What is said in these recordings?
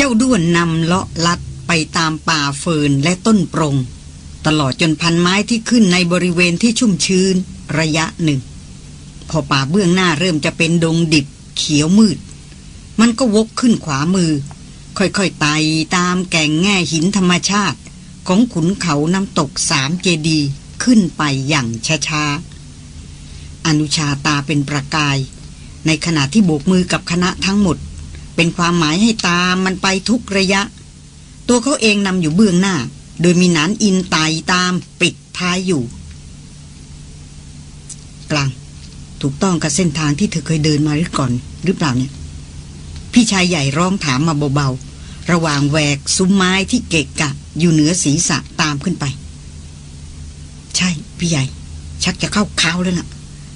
เจ้าด้วนนำเลาะลัดไปตามป่าเฟินและต้นปรง ตลอดจนพันไม้ที่ขึ้นในบริเวณที่ชุ่มชื้นระยะหนึ่ง พอป่าเบื้องหน้าเริ่มจะเป็นดงดิบเขียวมืด มันก็วกขึ้นขวามือ ค่อยๆไต่ตามแก่งแง่หินธรรมชาติ ของขุนเขาน้ำตกสามเจดีขึ้นไปอย่างช้าๆอนุชาตาเป็นประกาย ในขณะที่โบกมือกับคณะทั้งหมด เป็นความหมายให้ตามมันไปทุกระยะ ตัวเขาเองนำอยู่เบื้องหน้า โดยมีนานอินไตตามปิดท้ายอยู่ กลาง ถูกต้องกับเส้นทางที่เธอเคยเดินมาหรือก่อน หรือเปล่าเนี่ย พี่ชายใหญ่ร้องถามมาเบาๆ ระหว่างแหวกซุ้มไม้ที่เกะกะ อยู่เหนือศีรษะตามขึ้นไป ใช่ พี่ใหญ่ ชักจะเข้าค้าแล้วล่ะ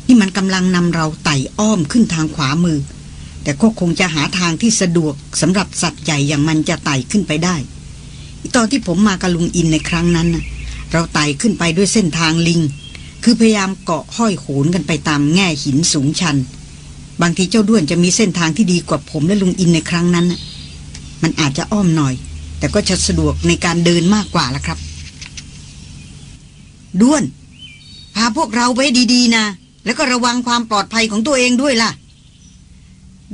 นี่มันกำลังนำเราไต่อ้อมขึ้นทางขวามือ แต่ก็คงจะหาทางที่สะดวกสำหรับสัตว์ใหญ่อย่างมันจะไต่ขึ้นไปได้ตอนที่ผมมากับลุงอินในครั้งนั้นนะเราไต่ขึ้นไปด้วยเส้นทางลิง คือพยายามเกาะห้อยโขนกันไปตามแง่หินสูงชัน บางทีเจ้าด้วนจะมีเส้นทางที่ดีกว่าผมและลุงอินในครั้งนั้นนะมันอาจจะอ้อมหน่อย แต่ก็จะสะดวกในการเดินมากกว่าละครับ ด้วน พาพวกเราไว้ดีๆนะ แล้วก็ระวังความปลอดภัยของตัวเองด้วยล่ะ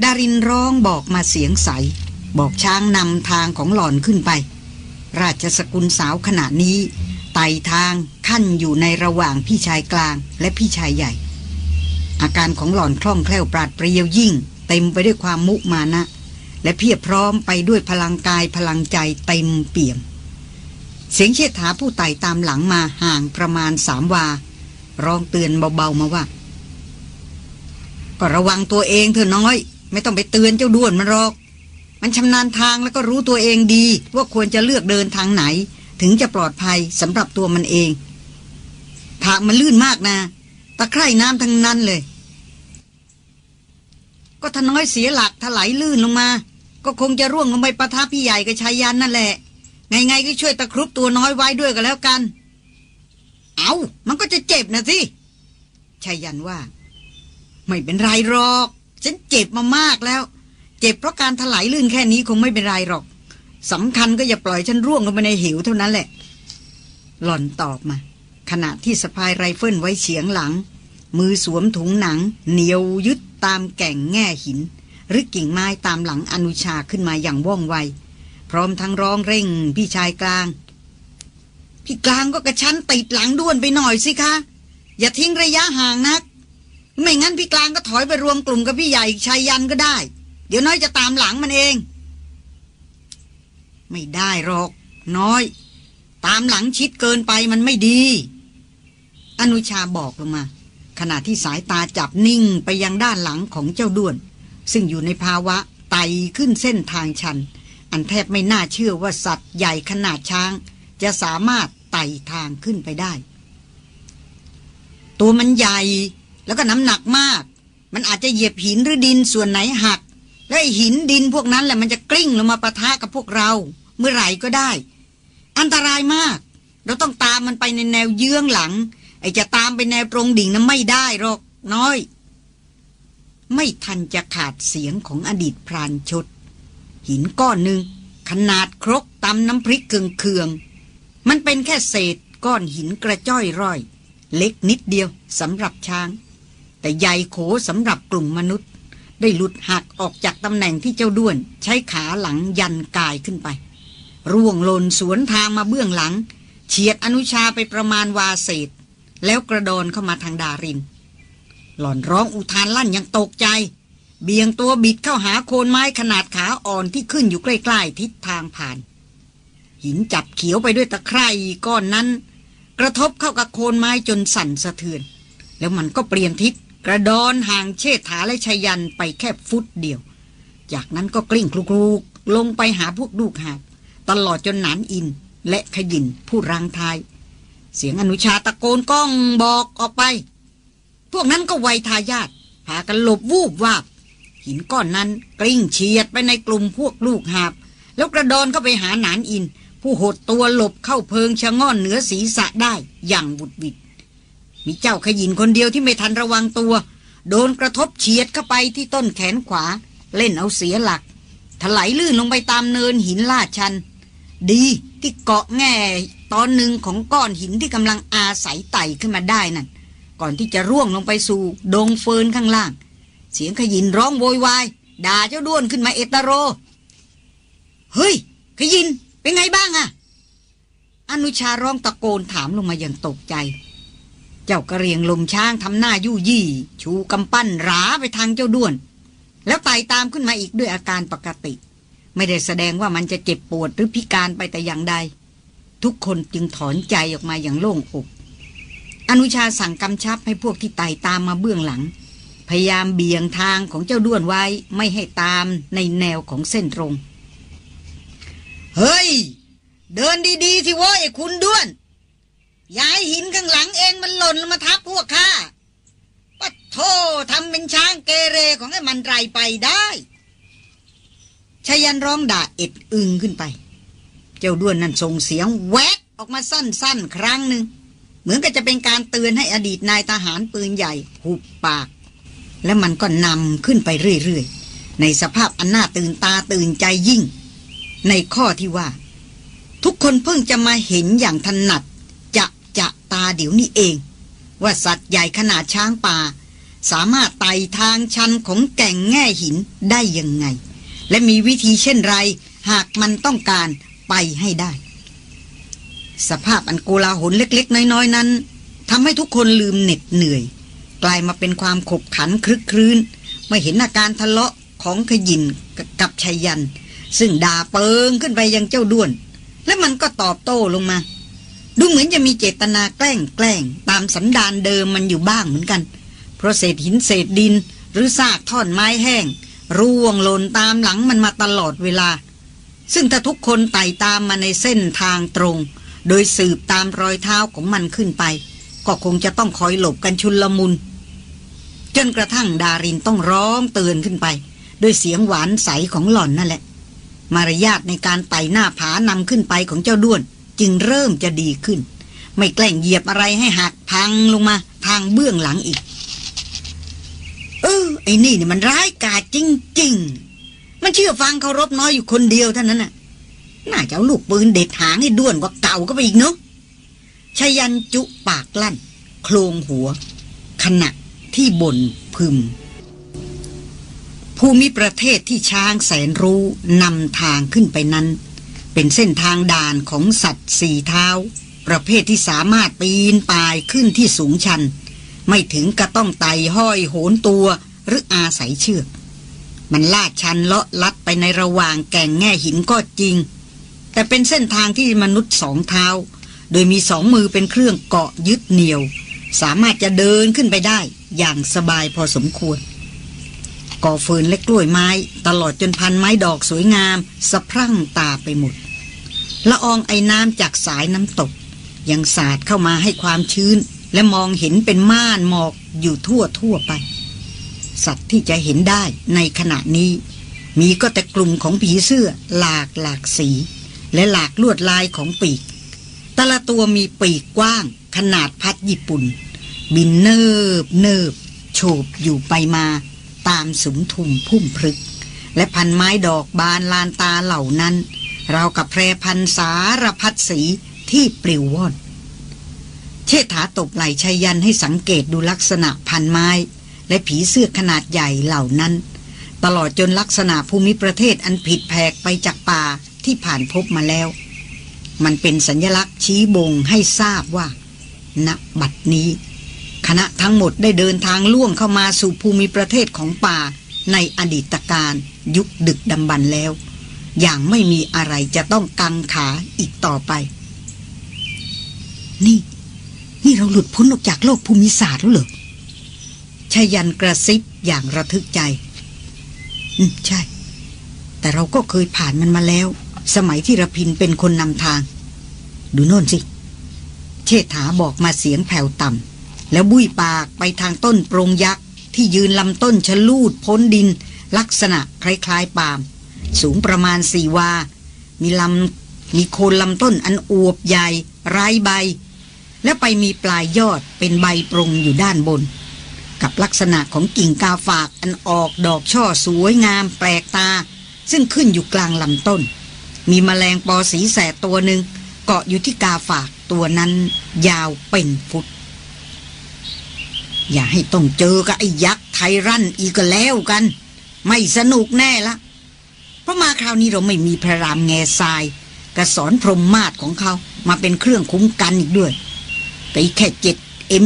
ดารินร้องบอกมาเสียงใส บอกช้างนำทางของหล่อนขึ้นไป ราชสกุลสาวขณะนี้ไต่ทางขั้นอยู่ในระหว่างพี่ชายกลางและพี่ชายใหญ่ อาการของหล่อนคล่องแคล่วปราดเปรียวยิ่ง เต็มไปด้วยความมุมานะ และเพียบพร้อมไปด้วยพลังกายพลังใจเต็มเปี่ยม เสียงเชิดถาผู้ไต่ตามหลังมาห่างประมาณสามวา ร้องเตือนเบาๆมาว่า ก็ระวังตัวเองเถอะน้อย ไม่ต้องไปเตือนเจ้าด้วนมันหรอก มันชำนาญทางแล้วก็รู้ตัวเองดี ว่าควรจะเลือกเดินทางไหน ถึงจะปลอดภัยสำหรับตัวมันเองทางมันลื่นมากนะตะไคร่น้ำทั้งนั้นเลย ก็ถ้าน้อยเสียหลักถลายลื่นลงมา ก็คงจะร่วงลงไปประทับพี่ใหญ่กับชายยันนั่นแหละ ไงๆก็ช่วยตะครุบตัวน้อยไว้ด้วยก็แล้วกัน เอามันก็จะเจ็บนะสิชายันว่า ไม่เป็นไรหรอก ฉันเจ็บมามากแล้ว เจ็บเพราะการถลายลื่นแค่นี้คงไม่เป็นไรหรอกสำคัญก็อย่าปล่อยฉันร่วงลงไปในหิวเท่านั้นแหละ หล่อนตอบมา ขณะที่สะพายไรเฟิลไว้เฉียงหลัง มือสวมถุงหนัง เหนียวยึดตามแก่งแง่หิน หรือกิ่งไม้ตามหลังอนุชาขึ้นมาอย่างว่องไว พร้อมทั้งร้องเร่ง พี่ชายกลาง พี่กลางก็กระชั้นติดหลังด้วนไปหน่อยสิคะ อย่าทิ้งระยะห่างนัก ไม่งั้นพี่กลางก็ถอยไปรวมกลุ่มกับพี่ใหญ่ชายยันก็ได้ เดี๋ยวน้อยจะตามหลังมันเอง ไม่ได้หรอก น้อย ตามหลังชิดเกินไปมันไม่ดี อนุชาบอกลงมา ขณะที่สายตาจับนิ่งไปยังด้านหลังของเจ้าด้วน ซึ่งอยู่ในภาวะไต่ขึ้นเส้นทางชัน อันแทบไม่น่าเชื่อว่าสัตว์ใหญ่ขนาดช้าง จะสามารถไต่ทางขึ้นไปได้ ตัวมันใหญ่ แล้วก็น้ำหนักมาก มันอาจจะเหยียบหินหรือดินส่วนไหนหัก แล้วไอหินดินพวกนั้นแหละมันจะกลิ้งลงมาปะทะกับพวกเรา เมื่อไหร่ก็ได้ อันตรายมาก เราต้องตามมันไปในแนวเยื้องหลัง ไอจะตามไปแนวตรงดิ่งนั้นไม่ได้หรอกน้อย ไม่ทันจะขาดเสียงของอดีตพรานชด หินก้อนหนึ่งขนาดครกตำน้ำพริกเคืองๆมันเป็นแค่เศษก้อนหินกระจ้อยร่อย เล็กนิดเดียวสำหรับช้าง แต่ใหญ่โขสำหรับกลุ่มมนุษย์ ได้หลุดหักออกจากตำแหน่งที่เจ้าด้วน ใช้ขาหลังยันกายขึ้นไป ร่วงหล่นสวนทางมาเบื้องหลัง เฉียดอนุชาไปประมาณวาเศษ แล้วกระโดนเข้ามาทางดาริน หล่อนร้องอุทานลั่นอย่างตกใจ เบี่ยงตัวบิดเข้าหาโคนไม้ขนาดขาอ่อนที่ขึ้นอยู่ใกล้ๆทิศทางผ่าน หินจับเขียวไปด้วยตะไคร่ก้อนนั้น กระทบเข้ากับโคนไม้จนสั่นสะเทือน แล้วมันก็เปลี่ยนทิศ กระดอนห่างเชษฐาและชยันไปแค่ฟุตเดียว จากนั้นก็กลิ้งคลุกๆลงไปหาพวกลูกหาบตลอดจนหนานอินและขยินผู้รังทาย เสียงอนุชาตะโกนก้องบอกออกไป พวกนั้นก็ไวทายาทพากันหลบวูบวาบ หินก้อนนั้นกลิ้งเฉียดไปในกลุ่มพวกลูกหาบ แล้วกระดอนเข้าไปหาหนานอิน ผู้หดตัวหลบเข้าเพิงชะง่อนเหนือศีรษะได้อย่างบุดวิด มีเจ้าขยินคนเดียวที่ไม่ทันระวังตัว โดนกระทบเฉียดเข้าไปที่ต้นแขนขวา เล่นเอาเสียหลัก ถลายลื่นลงไปตามเนินหินลาดชัน ดีที่เกาะแง่ตอนหนึ่งของก้อนหินที่กำลังอาศัยไต่ขึ้นมาได้นั่น ก่อนที่จะร่วงลงไปสู่ดงเฟินข้างล่าง เสียงขยินร้องโวยวายด่าเจ้าด้วนขึ้นมาเอตโร เฮ้ย ขยินเป็นไงบ้างอะอนุชาร้องตะโกนถามลงมาอย่างตกใจ เจ้ากระเรียงลมช้างทำหน้ายู่ยี่ ชูกำปั้นราไปทางเจ้าด้วน แล้วไต่ตามขึ้นมาอีกด้วยอาการปกติ ไม่ได้แสดงว่ามันจะเจ็บปวดหรือพิการไปแต่อย่างใด ทุกคนจึงถอนใจออกมาอย่างโล่งอก อนุชาสั่งกำชับให้พวกที่ไต่ตามมาเบื้องหลัง พยายามเบี่ยงทางของเจ้าด้วนไว้ไม่ให้ตามในแนวของเส้นตรง เฮ้ย เดินดีๆที่ว่าไอ้คุณด้วน ย้ายหินข้างหลังเองมันหล่นลงมาทับพวกข้าปะโททำเป็นช้างเกเรของไอ้มันไรไปได้ชายันร้องด่าเอ็ดอึงขึ้นไป เจ้าด้วนนั่นส่งเสียงแวกออกมาสั้นๆ ครั้งหนึ่งเหมือนกับจะเป็นการเตือนให้อดีตนายทหารปืนใหญ่หุบปาก และมันก็นำขึ้นไปเรื่อยๆ ในสภาพอันน่าตื่นตาตื่นใจยิ่ง ในข้อที่ว่า ทุกคนเพิ่งจะมาเห็นอย่างถนัด จะตาเดี๋ยวนี้เอง ว่าสัตว์ใหญ่ขนาดช้างป่า สามารถไต่ทางชันของแก่งแง่หินได้ยังไง และมีวิธีเช่นไร หากมันต้องการไปให้ได้ สภาพอันโกลาหลเล็ก ๆ น้อย ๆ นั้นทำให้ทุกคนลืมเหน็ดเหนื่อย กลายมาเป็นความขบขันคลึกครื้นเมื่อเห็นอาการทะเลาะของขยินกับชัยยัน ซึ่งด่าเปิงขึ้นไปยังเจ้าด้วน และมันก็ตอบโต้ลงมา ดูเหมือนจะมีเจตนาแกล้งแกล้งตามสันดานเดิมมันอยู่บ้างเหมือนกัน เพราะเศษหินเศษดิน หรือซากท่อนไม้แห้ง ร่วงหล่นตามหลังมันมาตลอดเวลา ซึ่งถ้าทุกคนไต่ตามมาในเส้นทางตรง โดยสืบตามรอยเท้าของมันขึ้นไป ก็คงจะต้องคอยหลบกันชุนลมุน จนกระทั่งดารินต้องร้องเตือนขึ้นไป ด้วยเสียงหวานใสของหล่อนนั่นแหละ มารยาทในการไต่หน้าผานำขึ้นไปของเจ้าด้วน จึงเริ่มจะดีขึ้น ไม่แกล้งเหยียบอะไรให้หักพังลงมา ทางเบื้องหลังอีก เออไอ้นี่เนี่ยมันร้ายกาจจริง ๆ มันเชื่อฟังเคารพน้อยอยู่คนเดียวเท่านั้นน่ะ น่าจะเอาลูกปืนเด็ดหางให้ด้วนกว่าเก่าก็ไปอีกเนาะชยันจุปากลั่น โคลงหัว ขณะที่บ่นพึมภูมิประเทศที่ช้างแสนรู้นำทางขึ้นไปนั้น เป็นเส้นทางด่านของสัตว์สี่เท้า ประเภทที่สามารถปีนป่ายขึ้นที่สูงชัน ไม่ถึงกระต้องไต่ห้อยโหนตัวหรืออาศัยเชือก มันลาดชันเลาะลัดไปในระหว่างแก่งแง่หินก็จริง แต่เป็นเส้นทางที่มนุษย์สองเท้า โดยมีสองมือเป็นเครื่องเกาะยึดเหนี่ยว สามารถจะเดินขึ้นไปได้อย่างสบายพอสมควรก่อเฟินและกล้วยไม้ ตลอดจนพันไม้ดอกสวยงาม สะพรั่งตาไปหมด ละอองไอ้น้ำจากสายน้ำตก ยังสาดเข้ามาให้ความชื้น และมองเห็นเป็นม่านหมอกอยู่ทั่วทั่วไป สัตว์ที่จะเห็นได้ในขณะนี้ มีก็แต่กลุ่มของผีเสื้อหลากหลากสี และหลากลวดลายของปีก แต่ละตัวมีปีกกว้าง ขนาดพัดญี่ปุ่น บินเนิบเนิบโฉบอยู่ไปมา ตามสุมทุมพุ่มพรึก และพันไม้ดอกบานลานตาเหล่านั้น รากับแพรพันสารพัดสีที่ปลิวว่อนเชษฐาตบไหลชัยยันให้สังเกตดูลักษณะพันไม้ และผีเสื้อขนาดใหญ่เหล่านั้น ตลอดจนลักษณะภูมิประเทศอันผิดแผกไปจากป่าที่ผ่านพบมาแล้ว มันเป็นสัญลักษณ์ชี้บ่งให้ทราบว่าณบัดนี้ คณะทั้งหมดได้เดินทางล่วงเข้ามาสู่ภูมิประเทศของป่าในอดีตการยุคดึกดำบรรแล้ว อย่างไม่มีอะไรจะต้องกังขาอีกต่อไป นี่ นี่เราหลุดพ้นออกจากโลกภูมิศาสตร์แล้วเหรอชายันกระซิบอย่างระทึกใจ อืมใช่ แต่เราก็เคยผ่านมันมาแล้ว สมัยที่ระพินเป็นคนนำทาง ดูโน่นสิ เชษฐาบอกมาเสียงแผ่วต่ำแล้วบุ้ยปากไปทางต้นโปรงยักษ์ ที่ยืนลำต้นชะลูดพ้นดิน ลักษณะคล้ายๆปาล์ม สูงประมาณสี่วา มีลำมีโคนลำต้นอันอวบใหญ่ไร้ใบ และไปมีปลายยอดเป็นใบปรงอยู่ด้านบน กับลักษณะของกิ่งกาฝากอันออกดอกช่อสวยงามแปลกตา ซึ่งขึ้นอยู่กลางลำต้น มีแมลงปอสีแสดตัวหนึ่งเกาะอยู่ที่กาฝากตัวนั้นยาวเป็นฟุต อย่าให้ต้องเจอกับไอ้ยักษ์ไทรันอีกแล้วกัน ไม่สนุกแน่ละ ราะมาคราวนี้เราไม่มีพระรามแง่ทรายกระสอนพรหมมาศของเขามาเป็นเครื่องคุ้มกันอีกด้วยแต่อีแค่เจ็ดเอ็ม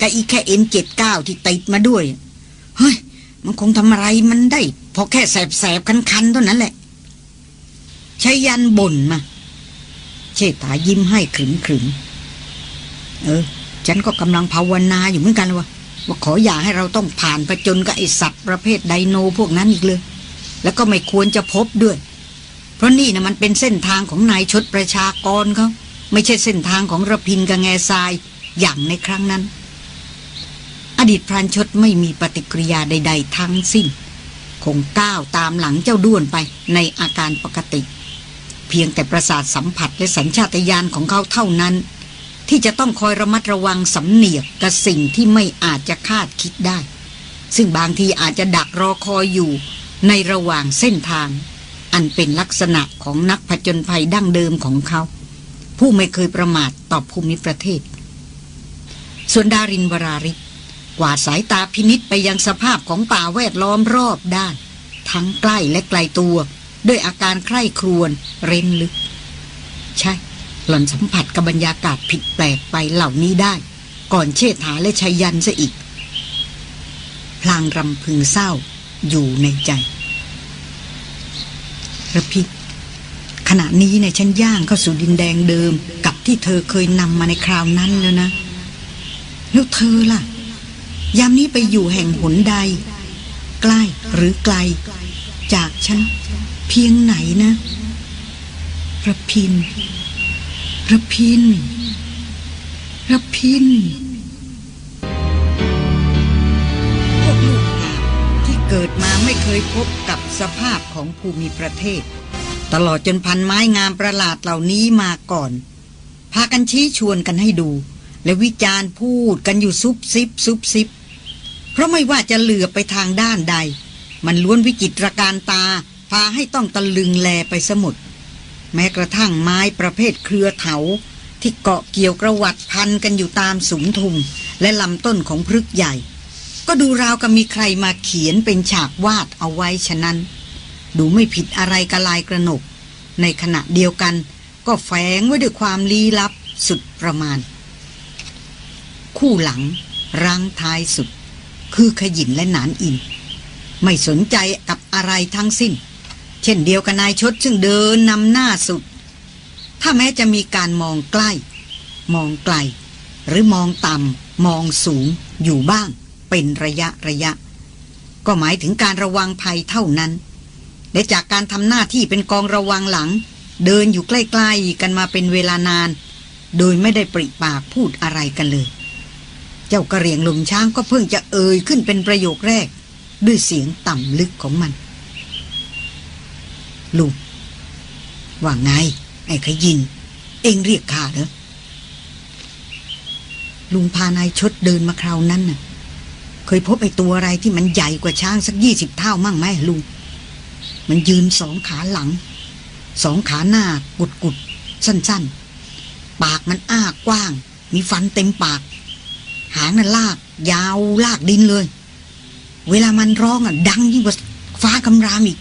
กับอีแค่เอ็มเจ็ดเก้าที่ติดมาด้วยเฮ้ยมันคงทำอะไรมันได้พอแค่แสบๆคันๆเท่านั้นแหละชายันบ่นมา เชษฐายิ้มให้ขรึมขรึมเออ ฉันก็กำลังภาวนาอยู่เหมือนกันว่าว่าขออย่าให้เราต้องผ่านผจญกับไอสัตว์ประเภทไดโนพวกนั้นอีกเลย แล้วก็ไม่ควรจะพบด้วย เพราะนี่นะมันเป็นเส้นทางของนายชดประชากรเขาไม่ใช่เส้นทางของระพินกับแง่ทรายอย่างในครั้งนั้น อดีตพรานชดไม่มีปฏิกิริยาใด ๆ ทั้งสิ้น คงก้าวตามหลังเจ้าด้วนไปในอาการปกติ เพียงแต่ประสาทสัมผัสและสัญชาตญาณของเขาเท่านั้น ที่จะต้องคอยระมัดระวังสำเนียกกับสิ่งที่ไม่อาจจะคาดคิดได้ ซึ่งบางทีอาจจะดักรอคอยอยู่ ในระหว่างเส้นทาง อันเป็นลักษณะของนักผจญภัยดั้งเดิมของเขา ผู้ไม่เคยประมาทต่อภูมิประเทศ ส่วนดารินวราริศกวาดสายตาพินิษไปยังสภาพของป่าแวดล้อมรอบด้าน ทั้งใกล้และไกลตัว ด้วยอาการใคร่ครวญเร้นลึก ใช่ หล่อนสัมผัสกับบรรยากาศผิดแปลกไปเหล่านี้ได้ ก่อนเชษฐาและชัยยันซะอีก พลางรำพึงเศร้าอยู่ในใจ ระพิกขณะนี้เนี่ยฉันย่างเข้าสู่ดินแดงเดิม กับที่เธอเคยนำมาในคราวนั้นแล้วนะ แล้วเธอล่ะ ยามนี้ไปอยู่แห่งหนใด ใกล้หรือไกล จากฉันเพียงไหนนะระพินระพินระพิน เกิดมาไม่เคยพบกับสภาพของภูมิประเทศ ตลอดจนพันไม้งามประหลาดเหล่านี้มาก่อน พากันชี้ชวนกันให้ดู และวิจารณ์พูดกันอยู่ซุบซิบซุบซิบ เพราะไม่ว่าจะเหลือไปทางด้านใด มันล้วนวิจิตรการตาพาให้ต้องตะลึงแลไปสมุด แม้กระทั่งไม้ประเภทเครือเถา ที่เกาะเกี่ยวกระวัดพันกันอยู่ตามสูงทุมและลำต้นของพฤกษ์ใหญ่ ก็ดูราวกับมีใครมาเขียนเป็นฉากวาดเอาไว้ฉะนั้น ดูไม่ผิดอะไรกระลายกระหนก ในขณะเดียวกัน ก็แฝงไว้ด้วยความลี้ลับสุดประมาณ คู่หลังรังท้ายสุด คือขยินและหนานอิน ไม่สนใจกับอะไรทั้งสิ้น เช่นเดียวกับนายชดซึ่งเดินนำหน้าสุด ถ้าแม้จะมีการมองใกล้ มองไกล หรือมองต่ำมองสูงอยู่บ้าง เป็นระยะระยะ ก็หมายถึงการระวังภัยเท่านั้น และจากการทำหน้าที่เป็นกองระวังหลัง เดินอยู่ใกล้ๆกันมาเป็นเวลานาน โดยไม่ได้ปริปากพูดอะไรกันเลย เจ้ากระเหรียงลมช้างก็เพิ่งจะเอ่ยขึ้นเป็นประโยคแรก ด้วยเสียงต่ำลึกของมันลุงว่าไง ไอ้ขยิน เองเรียกข้าเหรอลุงพานายชดเดินมาคราวนั้นน่ะ ยพบไอ้ตัวอะไรที่มันใหญ่กว่าช้างสักยี่สิบเท่ามั่งไหมลุง มันยืนสองขาหลัง สองขาหน้ากุดกุดสั้น ๆ ปากมันอ้ากว้าง มีฟันเต็มปาก หางน่ะลาก ยาวลากดินเลย เวลามันร้องอะ ดังยิ่งกว่าฟ้าคำรามอีก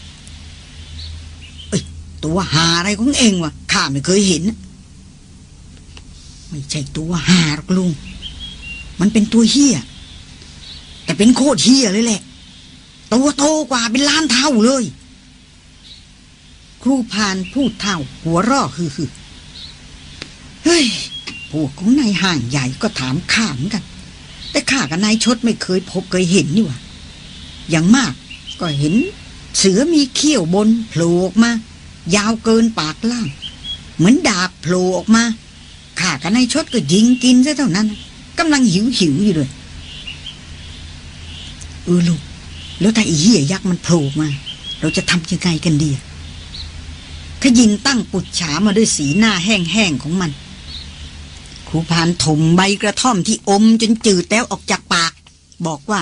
เอ้ย ตัวหาอะไรของเองวะข้าไม่เคยเห็น ไม่ใช่ตัวหาหรอกลุง มันเป็นตัวเฮีย แต่เป็นโคตรเฮียเลยแหละตัวโตกว่าเป็นล้านเท่าเลย ครูพานพูดเท่า หัวร่อคือคือเฮ้ยพวกของนายห่างใหญ่ก็ถามข้ามกัน แต่ข้ากับนายชดไม่เคยพบเคยเห็นนี่หว่าอย่างมากก็เห็น เสือมีเขี้ยวบนโผล่ออกมา ยาวเกินปากล่าง เหมือนดาบโผล่ออกมาข้ากับนายชดก็ยิงกินซะเท่านั้นกำลังหิวหิวอยู่เลย ออลูกแล้วถ้าไอีเหี้ยยักษ์มันโผล่มา เราจะทำยังไงกันดีอะขยินตั้งปุจฉามาด้วยสีหน้าแห้งๆของมัน ครูพานถมใบกระท่อมที่อมจนจืดแล้วออกจากปาก บอกว่า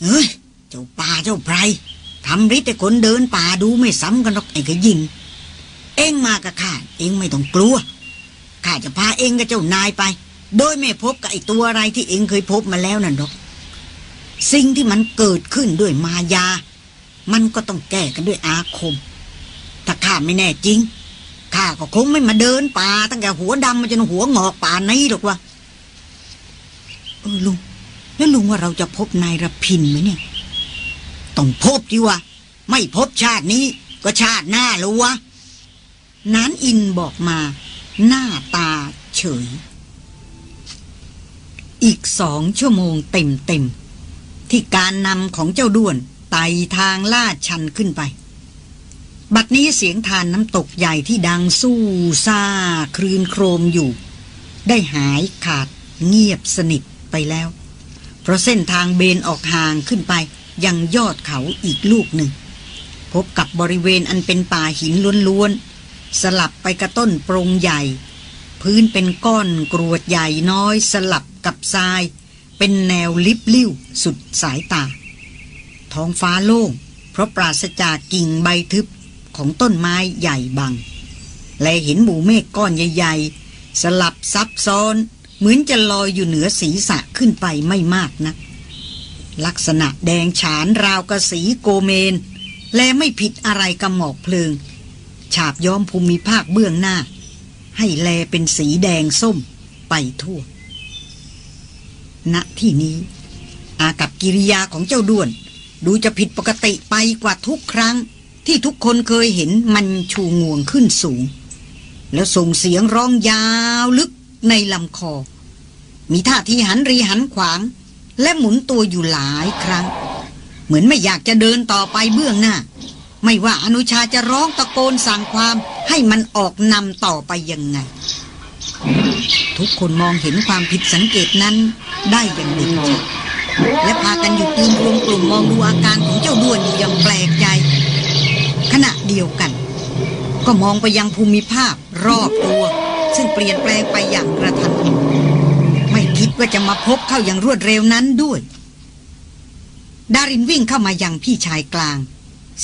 เอ้ย เจ้าป่าเจ้าไพรทำฤทธิ์ให้คนเดินป่าดูไม่ซ้ำกันหรอกไอ้ขยิน เอ็งมากับข้าเอ็งไม่ต้องกลัวข้าจะพาเอ็งกับเจ้านายไป โดยไม่พบกับไอ้ตัวอะไรที่เอ็งเคยพบมาแล้วนั่นหรอก สิ่งที่มันเกิดขึ้นด้วยมายา มันก็ต้องแก้กันด้วยอาคม ถ้าข้าไม่แน่จริง ข้าก็คงไม่มาเดินป่าตั้งแต่หัวดำมาจนหัวงอกป่านนี้หรอกวะเออลุง แล้วลุงว่าเราจะพบนายรพินไหมเนี่ย ต้องพบดิวะ ไม่พบชาตินี้ ก็ชาติหน้าแล้ววะ นานอินบอกมา หน้าตาเฉย อีกสองชั่วโมงเต็มเต็ม ที่การนำของเจ้าด้วนไต่ทางลาดชันขึ้นไป บัดนี้เสียงทานน้ำตกใหญ่ที่ดังสู้ซาครืนโครมอยู่ ได้หายขาดเงียบสนิทไปแล้ว เพราะเส้นทางเบนออกห่างขึ้นไป ยังยอดเขาอีกลูกหนึ่ง พบกับบริเวณอันเป็นป่าหินล้วนๆ สลับไปกระต้นโปรงใหญ่ พื้นเป็นก้อนกรวดใหญ่น้อยสลับกับทราย เป็นแนวลิบลิ่วสุดสายตา ท้องฟ้าโล่ง เพราะปราศจากกิ่งใบทึบของต้นไม้ใหญ่บัง และเห็นหมู่เมฆก้อนใหญ่ ๆ สลับซับซ้อน เหมือนจะลอยอยู่เหนือศีรษะขึ้นไปไม่มากนะักลักษณะแดงฉานราวกระสีโกเมน และไม่ผิดอะไรกับหมอกเพลิง ฉาบย้อมภูมิภาคเบื้องหน้า ให้แลเป็นสีแดงส้มไปทั่ว ณที่นี้ อากับกิริยาของเจ้าด้วน ดูจะผิดปกติไปกว่าทุกครั้ง ที่ทุกคนเคยเห็นมันชูงวงขึ้นสูง แล้วส่งเสียงร้องยาวลึกในลำคอ มีท่าทีหันรีหันขวาง และหมุนตัวอยู่หลายครั้ง เหมือนไม่อยากจะเดินต่อไปเบื้องหน้า ไม่ว่าอนุชาจะร้องตะโกนสั่งความให้มันออกนำต่อไปยังไง ทุกคนมองเห็นความผิดสังเกตนั้นได้อย่างเด่นชัดและพากันหยุดยืนรวมกลุ่มมองดูอาการของเจ้าด้วนอยู่อย่างแปลกใจ ขณะเดียวกัน ก็มองไปยังภูมิภาพรอบตัว ซึ่งเปลี่ยนแปลงไปอย่างกระทันหันไม่คิดว่าจะมาพบเข้าอย่างรวดเร็วนั้นด้วย ดารินวิ่งเข้ามายังพี่ชายกลาง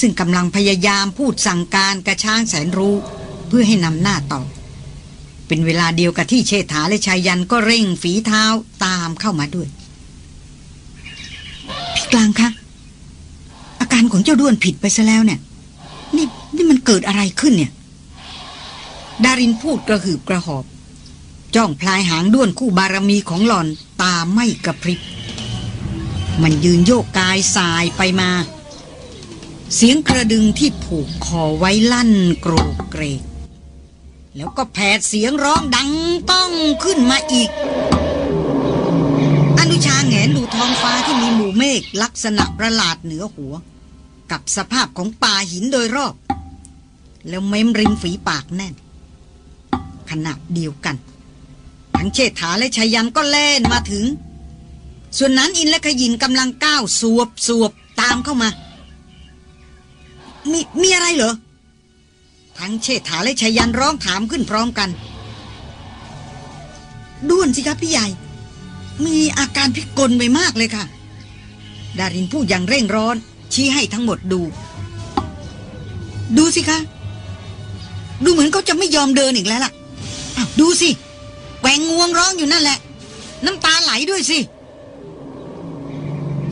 ซึ่งกำลังพยายามพูดสั่งการกระช้างแสนรู้ เพื่อให้นำหน้าต่อ เป็นเวลาเดียวกับที่เชษฐาและชายยันก็เร่งฝีเท้าตามเข้ามาด้วย พี่กลางคะ อาการของเจ้าด้วนผิดไปซะแล้วเนี่ย นี่นี่มันเกิดอะไรขึ้นเนี่ย ดารินพูดกระหืบกระหอบ จ้องพลายหางด้วนคู่บารมีของหล่อนตาไม่กระพริบ มันยืนโยกกายสายไปมา เสียงกระดึงที่ผูกคอไว้ลั่นโกรกเกรก แล้วก็แผดเสียงร้องดังต้องขึ้นมาอีก อนุชาแงนดูท้องฟ้าที่มีหมู่เมฆลักษณะประหลาดเหนือหัว กับสภาพของป่าหินโดยรอบ แล้วเม้มริมฝีปากแน่น ขณะเดียวกัน ทั้งเชษฐาและชายันก็แล่นมาถึง ส่วนนั้นอินและขยินกำลังก้าวสวบสวบตามเข้ามา มีมีอะไรเหรอ ทั้งเชษฐาและชายันร้องถามขึ้นพร้อมกัน ด้วนสิครับพี่ใหญ่ มีอาการพิกลไปมากเลยค่ะ ดารินพูดอย่างเร่งร้อน ชี้ให้ทั้งหมดดู ดูสิคะ ดูเหมือนเขาจะไม่ยอมเดินอีกแล้วล่ะดูสิแกว่งงวงร้องอยู่นั่นแหละ น้ำตาไหลด้วยสิ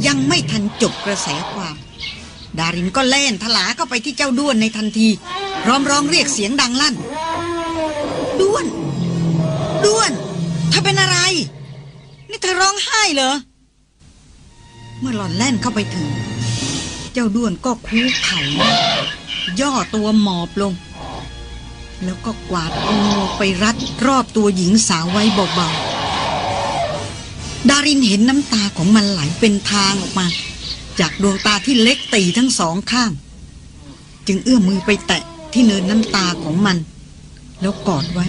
ยังไม่ทันจบกระแสความ ดารินก็เล่นทลาเข้าไปที่เจ้าด้วนในทันทีร้อมร้องเรียกเสียงดังลั่น ด้วน ด้วนเธอเป็นอะไร นี่เธอร้องไห้เหรอ เมื่อหล่อนแล่นเข้าไปถึง เจ้าด้วนก็คูเข่าย่อตัวหมอบลง แล้วก็กวาดเอางวไปรัดรอบตัวหญิงสาวไว้เบาๆดารินเห็นน้ำตาของมันไหลเป็นทางออกมา จากดวงตาที่เล็กตีทั้งสองข้าง จึงเอื้อมมือไปแตะที่เนินน้ำตาของมัน แล้วกอดไว้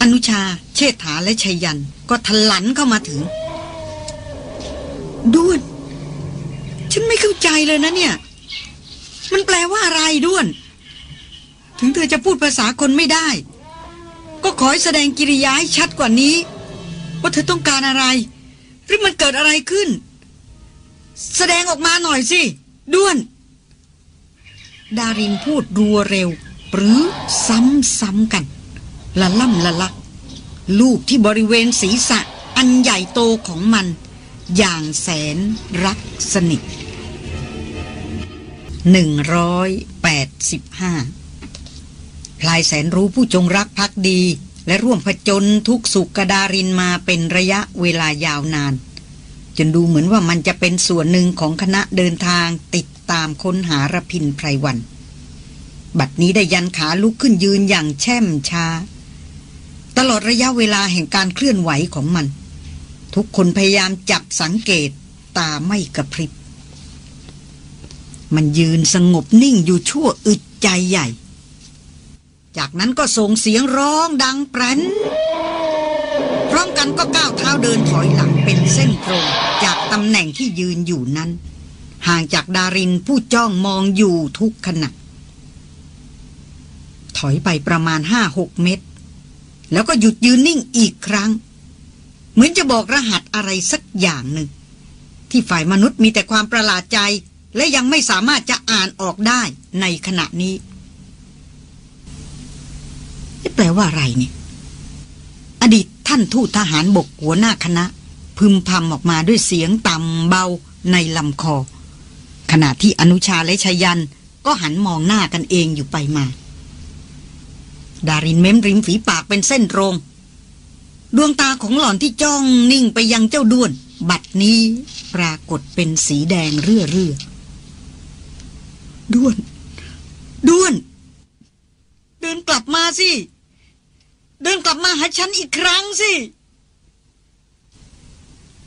อนุชาเชษฐาและชัยยันก็ทะลันเข้ามาถึงด้วน ฉันไม่เข้าใจเลยนะเนี่ย มันแปลว่าอะไรด้วน ถึงเธอจะพูดภาษาคนไม่ได้ ก็ขอให้แสดงกิริยาให้ชัดกว่านี้ ว่าเธอต้องการอะไร หรือมันเกิดอะไรขึ้น แสดงออกมาหน่อยสิ ด้วน ดารินพูดรัวเร็ว หรือซ้ำๆกัน ละล่ำละลัก ลูกที่บริเวณศีรษะอันใหญ่โตของมัน อย่างแสนรักสนิทหนึ่งร้อยแปดสิบห้าพลายแสนรู้ผู้จงรักภักดี และร่วมผจญทุกสุขกดารินมาเป็นระยะเวลายาวนาน จนดูเหมือนว่ามันจะเป็นส่วนหนึ่งของคณะเดินทางติดตามค้นหาระพินไพรวัน บัดนี้ได้ยันขาลุกขึ้นยืนอย่างแช่มช้า ตลอดระยะเวลาแห่งการเคลื่อนไหวของมัน ทุกคนพยายามจับสังเกตตาไม่กระพริบ มันยืนสงบนิ่งอยู่ชั่วอึดใจใหญ่ จากนั้นก็ส่งเสียงร้องดังแปรน พร้อมกันก็ก้าวเท้าเดินถอยหลังเป็นเส้นตรง จากตำแหน่งที่ยืนอยู่นั้น ห่างจากดารินผู้จ้องมองอยู่ทุกขณะถอยไปประมาณห้าหกเมตร แล้วก็หยุดยืนนิ่งอีกครั้ง เหมือนจะบอกรหัสอะไรสักอย่างหนึ่ง ที่ฝ่ายมนุษย์มีแต่ความประหลาดใจ และยังไม่สามารถจะอ่านออกได้ในขณะนี้แปลว่าอะไรเนี่ย อดีต ท่านทูตทหารบกหัวหน้าคณะ พึมพำออกมาด้วยเสียงต่ำเบาในลำคอ ขณะที่อนุชาและชยันก็หันมองหน้ากันเองอยู่ไปมา ดารินเม้มริมฝีปากเป็นเส้นตรง ดวงตาของหล่อนที่จ้องนิ่งไปยังเจ้าด้วน บัดนี้ปรากฏเป็นสีแดงเรื่อเรื่อด้วน ด้วน เดินกลับมาสิ เดินกลับมาหาฉันอีกครั้งสิ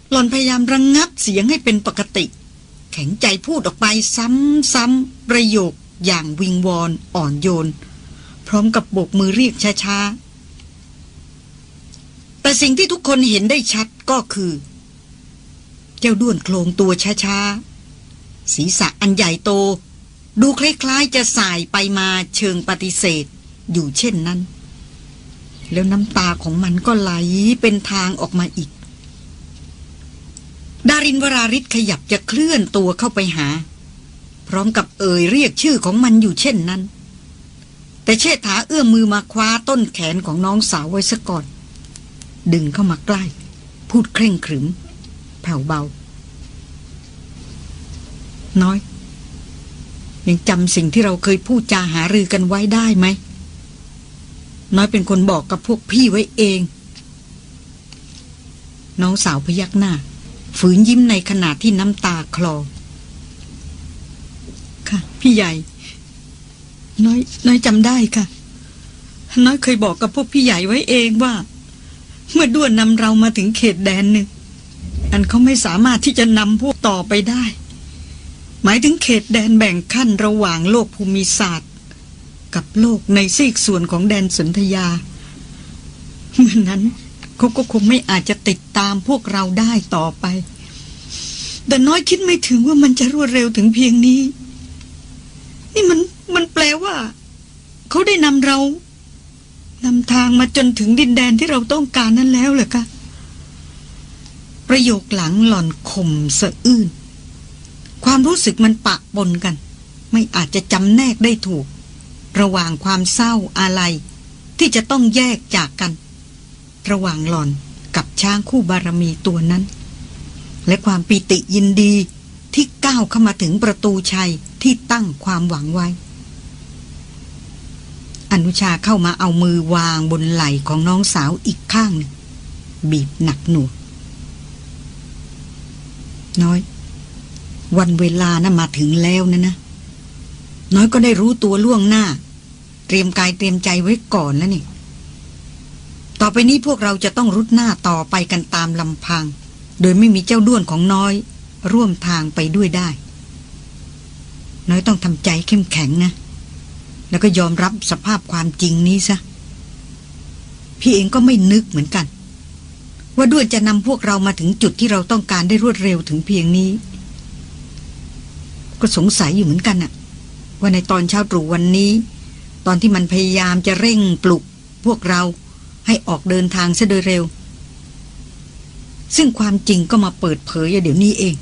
หล่อนพยายามระงงับเสียงให้เป็นปกติ แข็งใจพูดออกไปซ้ำๆประโยคอย่างวิงวอนอ่อนโยน พร้อมกับโบกมือเรียกช้าๆ แต่สิ่งที่ทุกคนเห็นได้ชัดก็คือ เจ้าด้วนโคลงตัวช้าๆ ศีรษะอันใหญ่โต ดูคล้ายๆจะสายไปมาเชิงปฏิเสธ อยู่เช่นนั้น แล้วน้ำตาของมันก็ไหลเป็นทางออกมาอีก ดารินวราริศขยับจะเคลื่อนตัวเข้าไปหา พร้อมกับเอ่ยเรียกชื่อของมันอยู่เช่นนั้น แต่เชษฐาเอื้อมมือมาคว้าต้นแขนของน้องสาวไว้ซะก่อน ดึงเข้ามาใกล้ พูดเคร่งขรึม แผ่วเบา น้อย ยังจำสิ่งที่เราเคยพูดจาหารือกันไว้ได้ไหม น้อยเป็นคนบอกกับพวกพี่ไว้เอง น้องสาวพยักหน้า ฝืนยิ้มในขณะที่น้ำตาคลอ ค่ะ พี่ใหญ่ น้อย น้อยจำได้ค่ะ น้อยเคยบอกกับพวกพี่ใหญ่ไว้เองว่า เมื่อด้วนนำเรามาถึงเขตแดนหนึ่งอันเขาไม่สามารถที่จะนำพวกต่อไปได้ หมายถึงเขตแดนแบ่งขั้นระหว่างโลกภูมิศาสตร์ กับโลกในซีกส่วนของแดนสนธยาเมื่อนนั้นเขาก็คงไม่อาจจะติดตามพวกเราได้ต่อไป แต่น้อยคิดไม่ถึงว่ามันจะรวดเร็วถึงเพียงนี้ นี่มันมันแปลว่า เขาได้นำเรานำทางมาจนถึงดินแดนที่เราต้องการนั้นแล้วเหรอคะประโยคหลังหล่อนข่มสะอื้น ความรู้สึกมันปะปนกัน ไม่อาจจะจำแนกได้ถูก ระหว่างความเศร้าอะไร ที่จะต้องแยกจากกัน ระหว่างหล่อนกับช้างคู่บารมีตัวนั้น และความปิติยินดีที่ก้าวเข้ามาถึงประตูชัยที่ตั้งความหวังไว้ อนุชาเข้ามาเอามือวางบนไหล่ของน้องสาวอีกข้างบีบหนักหน่วงน้อย วันเวลานะ่ะมาถึงแล้วนะนะ น้อยก็ได้รู้ตัวล่วงหน้า เตรียมกายเตรียมใจไว้ก่อนแล้วนี่ ต่อไปนี้พวกเราจะต้องรุดหน้าต่อไปกันตามลำพัง โดยไม่มีเจ้าด้วนของน้อย ร่วมทางไปด้วยได้ น้อยต้องทำใจเข้มแข็งนะ แล้วก็ยอมรับสภาพความจริงนี้ซะ พี่เองก็ไม่นึกเหมือนกัน ว่าด้วนจะนำพวกเรามาถึงจุดที่เราต้องการได้รวดเร็วถึงเพียงนี้ ก็สงสัยอยู่เหมือนกันอะว่าในตอนเช้าตรู่วันนี้ ตอนที่มันพยายามจะเร่งปลุกพวกเราให้ออกเดินทางซะโดยเร็ว ซึ่งความจริงก็มาเปิดเผยเดี๋ยวนี้เอง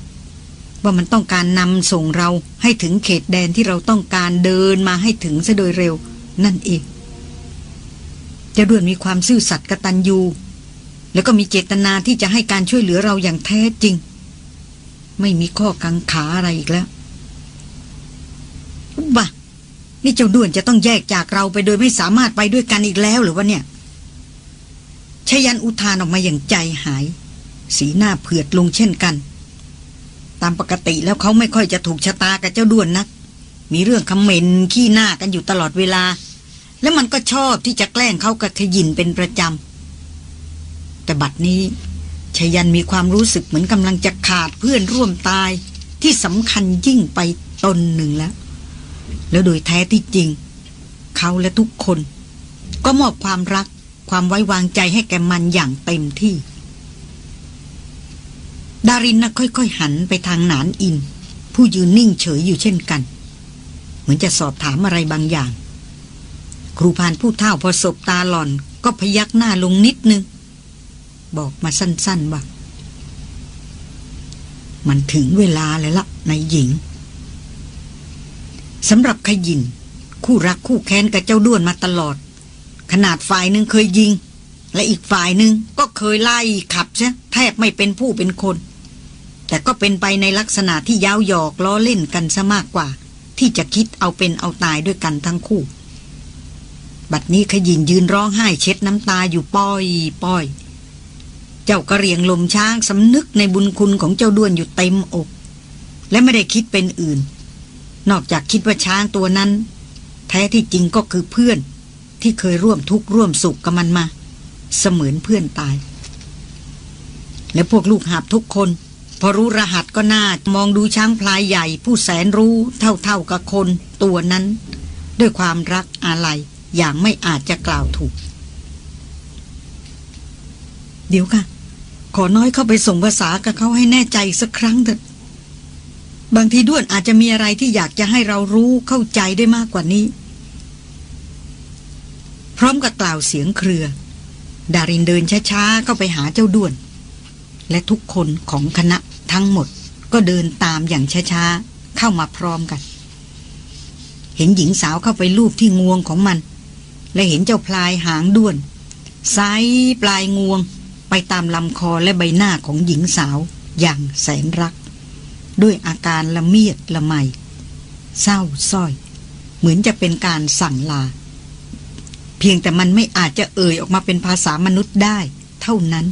ว่ามันต้องการนำส่งเราให้ถึงเขตแดนที่เราต้องการเดินมาให้ถึงซะโดยเร็ว นั่นเองจะด้วนมีความซื่อสัตย์กตัญญูแล้วก็มีเจตนาที่จะให้การช่วยเหลือเราอย่างแท้จริง ไม่มีข้อกังขาอะไรอีกแล้วบ้า นี่เจ้าด้วนจะต้องแยกจากเราไปโดยไม่สามารถไปด้วยกันอีกแล้วหรือวะเนี่ยชยันอุทานออกมาอย่างใจหาย สีหน้าเผือดลงเช่นกัน ตามปกติแล้วเขาไม่ค่อยจะถูกชะตากับเจ้าด้วนนัก มีเรื่องคำเมนขี้หน้ากันอยู่ตลอดเวลา แล้วมันก็ชอบที่จะแกล้งเขากับขยินเป็นประจำ แต่บัดนี้ชยันมีความรู้สึกเหมือนกำลังจะขาดเพื่อนร่วมตายที่สำคัญยิ่งไปตนหนึ่งแล้ว แล้วโดยแท้ที่จริง เขาและทุกคน ก็มอบความรักความไว้วางใจให้แกมันอย่างเต็มที่ ดารินนะค่อยๆ หันไปทางหนานอิน ผู้ยืนนิ่งเฉยอยู่เช่นกัน เหมือนจะสอบถามอะไรบางอย่าง ครูพานผู้เฒ่าพอสบตาหล่อนก็พยักหน้าลงนิดนึง บอกมาสั้นๆว่ามันถึงเวลาแล้วละนายหญิง สำหรับขยิน คู่รักคู่แค้นกับเจ้าด้วนมาตลอด ขนาดฝ่ายหนึ่งเคยยิง และอีกฝ่ายหนึ่งก็เคยไล่ขับใช่แทบไม่เป็นผู้เป็นคน แต่ก็เป็นไปในลักษณะที่ย้าวหยอกล้อเล่นกันซะมากกว่า ที่จะคิดเอาเป็นเอาตายด้วยกันทั้งคู่ บัดนี้ขยินยืนร้องไห้เช็ดน้ำตาอยู่ป้อยป้อยเจ้ากระเรียงลมช้างสำนึกในบุญคุณของเจ้าด้วนอยู่เต็มอก และไม่ได้คิดเป็นอื่น นอกจากคิดว่าช้างตัวนั้น แท้ที่จริงก็คือเพื่อน ที่เคยร่วมทุกข์ร่วมสุขกับมันมา เสมือนเพื่อนตาย และพวกลูกหาบทุกคน พอรู้รหัสก็น่ามองดูช้างพลายใหญ่ ผู้แสนรู้เท่าๆกับคนตัวนั้น ด้วยความรักอะไรอย่างไม่อาจจะกล่าวถูก เดี๋ยวค่ะ ขอน้อยเข้าไปส่งภาษากับเขาให้แน่ใจสักครั้งเถอะ บางทีด้วนอาจจะมีอะไรที่อยากจะให้เรารู้เข้าใจได้มากกว่านี้ พร้อมกับกล่าวเสียงเครือ ดารินเดินช้าๆเข้าไปหาเจ้าด้วน และทุกคนของคณะทั้งหมดก็เดินตามอย่างช้าๆเข้ามาพร้อมกัน เห็นหญิงสาวเข้าไปลูบที่งวงของมัน และเห็นเจ้าพลายหางด้วนไซปลายงวงไปตามลำคอและใบหน้าของหญิงสาวอย่างแสนรัก ด้วยอาการละเมียดละไมเศร้าส้อย เหมือนจะเป็นการสั่งลา เพียงแต่มันไม่อาจจะเอ่ยออกมาเป็นภาษามนุษย์ได้ เท่านั้น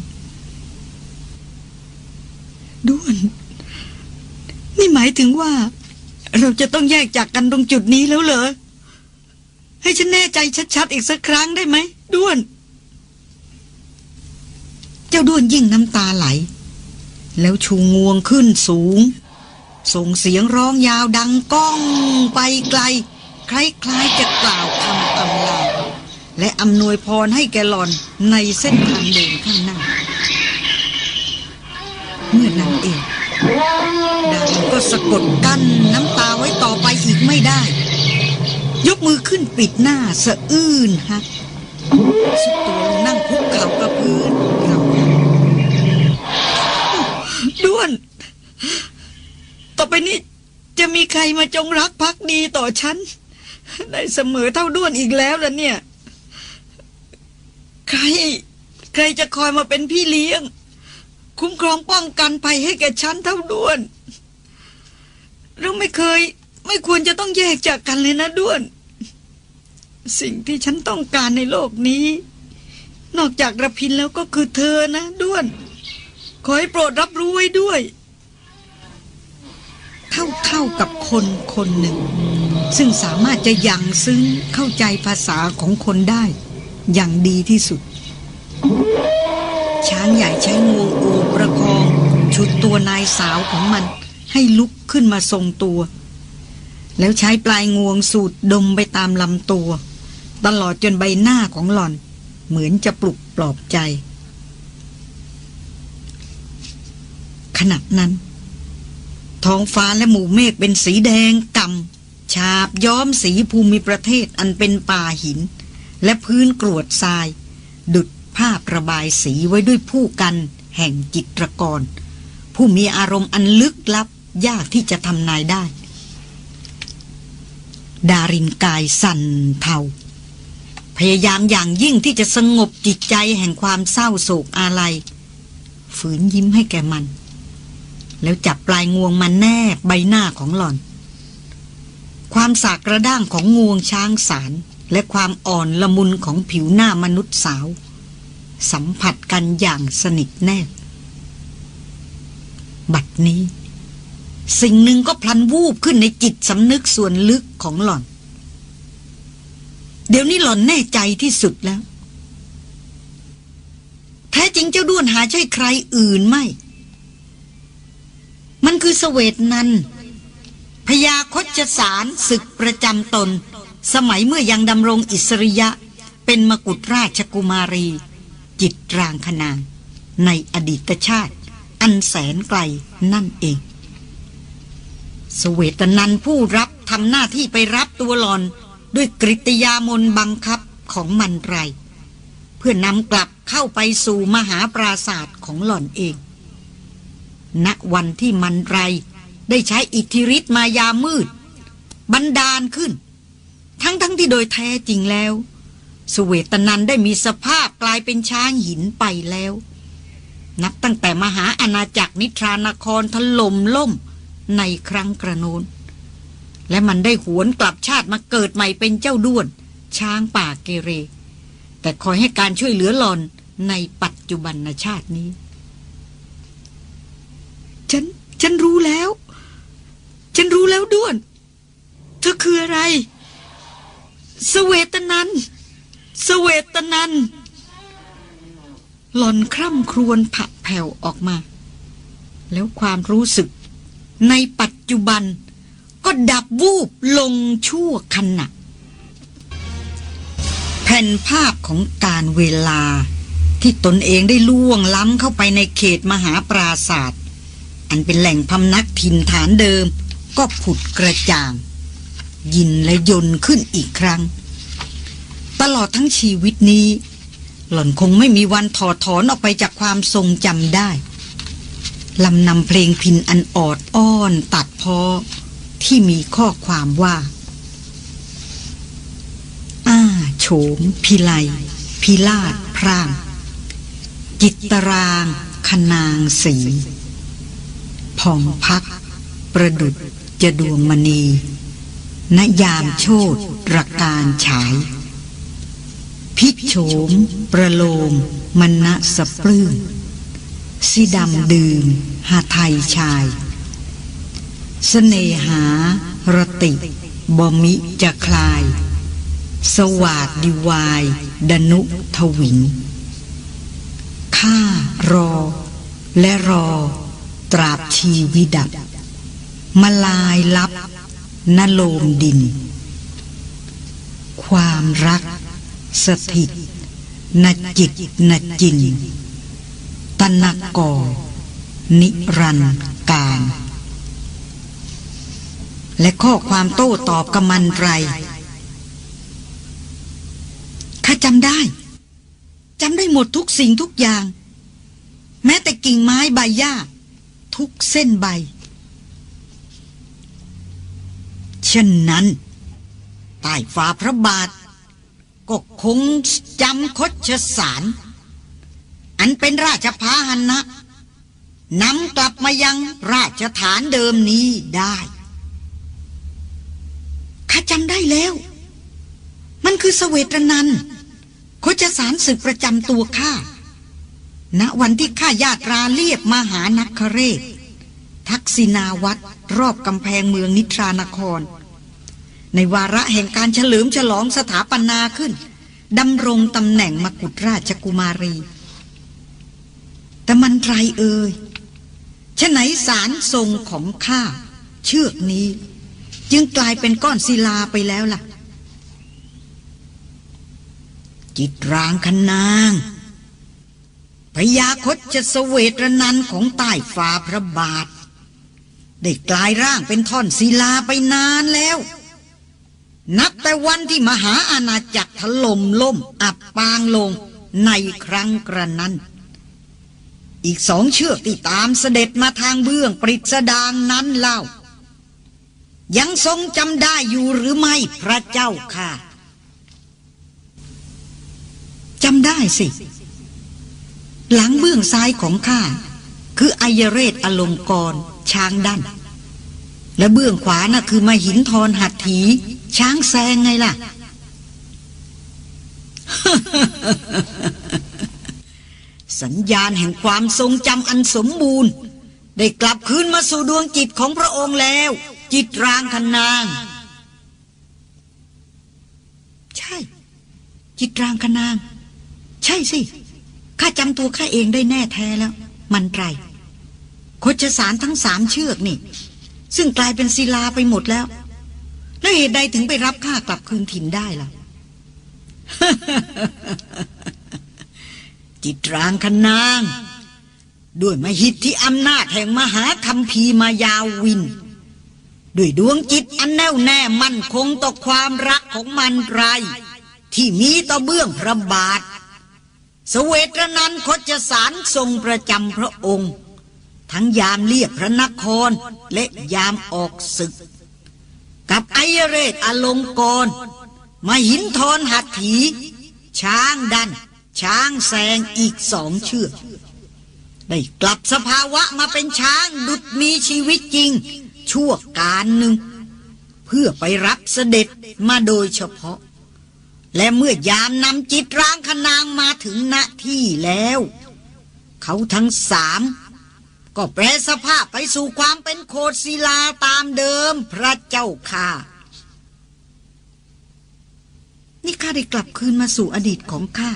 ด้วน นี่หมายถึงว่า เราจะต้องแยกจากกันตรงจุดนี้แล้วเหรอ ให้ฉันแน่ใจชัดๆ อีกสักครั้งได้ไหม ด้วน เจ้าด้วนยิ่งน้ำตาไหล แล้วชูงวงขึ้นสูง ส่งเสียงร้องยาวดังก้องไปไกล คล้ายๆจะกล่าวคำอำลาและอำนวยพรให้แกหลอนในเส้นทางเดินข้างหน้า เมื่อนั้นเองดาวก็สะกดกั้นน้ำตาไว้ต่อไปอีกไม่ได้ ยกมือขึ้นปิดหน้าสะอื้นฮักสุดตัวนั่งคุกเข่ากับพื้นเราด้วน ต่อไปนี้จะมีใครมาจงรักภักดีต่อฉัน ได้เสมอเท่าด้วนอีกแล้วล่ะเนี่ย ใคร ใครจะคอยมาเป็นพี่เลี้ยง คุ้มครองป้องกันภัยให้แก่ฉันเท่าด้วนเราไม่เคย ไม่ควรจะต้องแยกจากกันเลยนะด้วน สิ่งที่ฉันต้องการในโลกนี้ นอกจากระพินแล้วก็คือเธอนะด้วน ขอให้โปรดรับรู้ไว้ด้วย เท่าเท่ากับคนคนหนึ่ง ซึ่งสามารถจะยังซึ้งเข้าใจภาษาของคนได้ อย่างดีที่สุด ช้างใหญ่ใช้งวงโอบประคอง ชุดตัวนายสาวของมัน ให้ลุกขึ้นมาทรงตัว แล้วใช้ปลายงวงสูดดมไปตามลำตัว ตลอดจนใบหน้าของหล่อน เหมือนจะปลุกปลอบใจ ขณะนั้น ท้องฟ้าและหมู่เมฆเป็นสีแดงกำฉาบย้อมสีภูมิประเทศอันเป็นป่าหิน และพื้นกรวดทราย ดุดภาพระบายสีไว้ด้วยผู้กันแห่งจิตรกร ผู้มีอารมณ์อันลึกลับยากที่จะทำนายได้ ดารินกายสั่นเทาพยายามอย่างยิ่งที่จะสงบจิตใจแห่งความเศร้าโศกอาลัยฝืนยิ้มให้แกมัน แล้วจับปลายงวงมาแนบใบหน้าของหล่อน ความสากกระด้างของงวงช้างสารและความอ่อนละมุนของผิวหน้ามนุษย์สาว สัมผัสกันอย่างสนิทแนบบัดนี้ สิ่งหนึ่งก็พลันวูบขึ้นในจิตสำนึกส่วนลึกของหล่อน เดี๋ยวนี้หล่อนแน่ใจที่สุดแล้ว แท้จริงเจ้าด้วนหาใช่ใครอื่นไม่ มันคือสเวตนันพยาคจสารศึกประจำตน สมัยเมื่อยังดำรงอิสริยะ เป็นมกุฎราชกุมารี จิตรางคนาง ในอดีตชาติ อันแสนไกลนั่นเอง สเวตนันผู้รับทำหน้าที่ไปรับตัวหลอนด้วยกริยามนบังคับของมันไร เพื่อนำกลับเข้าไปสู่มหาปราศาสตร์ของหล่อนเอง ณวันที่มันไร ได้ใช้อิทธิฤทธิ์มายามืด บันดาลขึ้น ทั้งทั้งที่โดยแท้จริงแล้ว สเวตนันได้มีสภาพกลายเป็นช้างหินไปแล้ว นับตั้งแต่มหาอาณาจักรนิทรานครถล่มล่มในครั้งกระโนนและมันได้หวนกลับชาติมาเกิดใหม่เป็นเจ้าด้วน ช้างป่าเกเร แต่คอยให้การช่วยเหลือหลอนในปัจจุบันชาตินี้ ฉันรู้แล้ว ฉันรู้แล้วด้วน เธอคืออะไร สเวตนัน สเวตนัน หล่อนคร่ำครวญผักแผ่วออกมา แล้วความรู้สึก ในปัจจุบัน ก็ดับวูบลงชั่วขณะแผ่นภาพของการเวลาที่ตนเองได้ล่วงล้ำเข้าไปในเขตมหาปราศาสตร์ อันเป็นแหล่งพำนักถิ่นฐานเดิม ก็ผุดกระจ่าง ยินและยนขึ้นอีกครั้ง ตลอดทั้งชีวิตนี้ หล่อนคงไม่มีวันถอดถอนออกไปจากความทรงจำได้ลำนำเพลงพินอันออดอ้อนตัดพอที่มีข้อความว่า อ้าโฉม พิไล พิลาดพร่าง จิตตราง คนางสี ผ่องพัก ประดุดจะดวงมณีนยามโชดระการฉาย พิโฉม ประโลมมณะสะปลื้มสิดำดื่มหาไทยชายสเสน่หารติบมิจะคลาย สวาดดิวาย ดนุทวินข้ารอและรอ ตราบชีวิดับ มาลายลับนโลมดิน ความรัก สถิตนจิตนจิน ตนกอนิรันการ และข้อความโต้ตอบกับมันไรข้าจำได้จำได้หมดทุกสิ่งทุกอย่าง แม้แต่กิ่งไม้ใบหญ้า ทุกเส้นใบ เช่นนั้นใต้ฝ่าพระบาท ก็คงจำคดชสารอันเป็นราชพาหนะนำกลับมายังราชฐานเดิมนี้ได้ข้าจำได้แล้ว มันคือสเวตนันโคจสารศึกประจำตัวข้า ณวันที่ข้าญาตราเรียบมาหานักคเรศ ทักษินาวัดรอบกำแพงเมืองนิทรานคร ในวาระแห่งการเฉลิมฉลองสถาปนาขึ้นดำรงตำแหน่งมกุฎราชกุมารี แต่มันไรเอ่ยฉะไหนสารทรงของข้าเชือกนี้ จึงกลายเป็นก้อนศิลาไปแล้วล่ะ จิตรางคนาง พยาคตจะสเวตรนันของใต้ฝ่าพระบาท ได้กลายร่างเป็นท่อนศิลาไปนานแล้ว นับแต่วันที่มหาอาณาจักรถล่มล่ม อับปางลงในครั้งกระนั้น อีกสองเชือกที่ตามเสด็จมาทางเบื้องปริศดางนั้นเล่า ยังทรงจำได้อยู่หรือไม่พระเจ้าค่ะจำได้สิ หลังเบื้องซ้ายของข้า คือไอยเรศอลงกร ช้างดันและเบื้องขวาน่ะคือมาหินทรหัตถี ช้างแซงไงล่ะ สัญญาณแห่งความทรงจำอันสมบูรณ์ ได้กลับคืนมาสู่ดวงจิตของพระองค์แล้ว จิตรางคนาง ใช่ จิตรางคนาง ใช่สิ ข้าจำตัวข้าเองได้แน่แท้แล้ว มันไรโคชสารทั้งสามเชือกนี่ ซึ่งกลายเป็นศิลาไปหมดแล้ว แล้วเหตุใดถึงไปรับข้ากลับคืนถิ่นได้ล่ะ จิตรางคนาง ด้วยมหิทธิอำนาจแห่งมหาคัมภีมายาวิน ด้วยดวงจิตอันแน่วแน่มั่นคงต่อความรักของมันไร ที่มีต่อเบื้องพระบาท สเวตรนันคจสารทรงประจำพระองค์ ทั้งยามเรียบพระนครและยามออกศึก กับไอเรศอลงกรมาหินทรหัตถี ช้างดัน ช้างแซงอีกสองเชือกได้กลับสภาวะมาเป็นช้างดุดมีชีวิตจริง ชั่วการหนึ่ง เพื่อไปรับเสด็จมาโดยเฉพาะ และเมื่อยามนำจิตร่างคนางมาถึงณที่แล้ว เขาทั้งสามก็แปลสภาพไปสู่ความเป็นโคดศิลาตามเดิมพระเจ้าค่ะ นี่ข้าได้กลับคืนมาสู่อดีตของข้า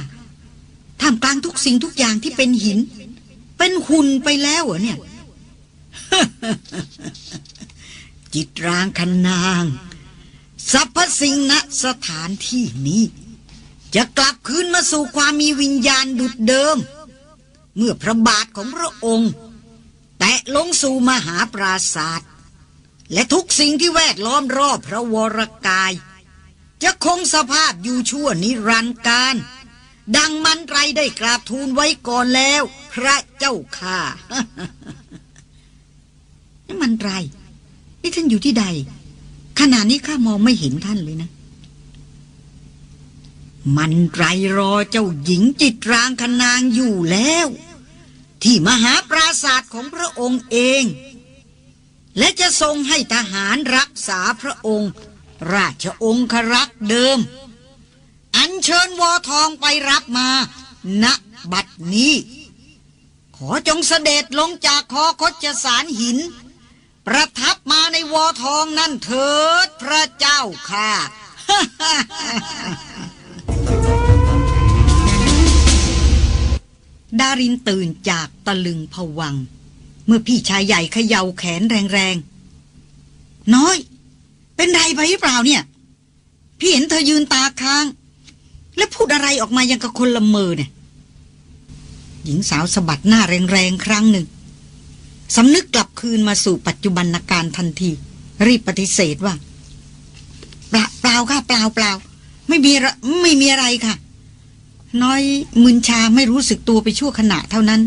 ท่ามกลางทุกสิ่งทุกอย่างที่เป็นหิน เป็นหุ่นไปแล้วเหรอเนี่ย จิตรางคนาง สรรพสิ่งณสถานที่นี้ จะกลับคืนมาสู่ความมีวิญญาณดุดเดิม เมื่อพระบาทของพระองค์ แตะลงสู่มหาปราศาสตร์และทุกสิ่งที่แวดล้อมรอบพระวรกาย จะคงสภาพอยู่ชั่วนิรันดร์การ ดังมันไรได้กราบทูลไว้ก่อนแล้ว พระเจ้าค่ะนี่มันไรนี่ท่านอยู่ที่ใด ขณะนี้ข้ามองไม่เห็นท่านเลยนะ มันไรรอเจ้าหญิงจิตรางคนางอยู่แล้ว ที่มหาปราศาสตร์ของพระองค์เอง และจะทรงให้ทหารรักษาพระองค์ ราชองครักษ์เดิม อัญเชิญวอทองไปรับมาณบัดนี้ ขอจงเสด็จลงจากคอคดจสารหิน ประทับมาในวอทองนั่นเถิดพระเจ้าค่ะดารินตื่นจากตะลึงผวัง เมื่อพี่ชายใหญ่เขย่าแขนแรงๆ น้อย เป็นไรไปหรือเปล่าเนี่ย พี่เห็นเธอยืนตาค้าง และพูดอะไรออกมายังกับคนละเมอเนี่ย หญิงสาวสะบัดหน้าแรงๆ ครั้งหนึ่ง สำนึกกลับคืนมาสู่ปัจจุบันการทันที รีบปฏิเสธว่าเปล่าเปล่าค่ะเปล่าเปล่าไม่มีไม่มีอะไรค่ะ น้อยมึนชาไม่รู้สึกตัวไปชั่วขณะเท่านั้น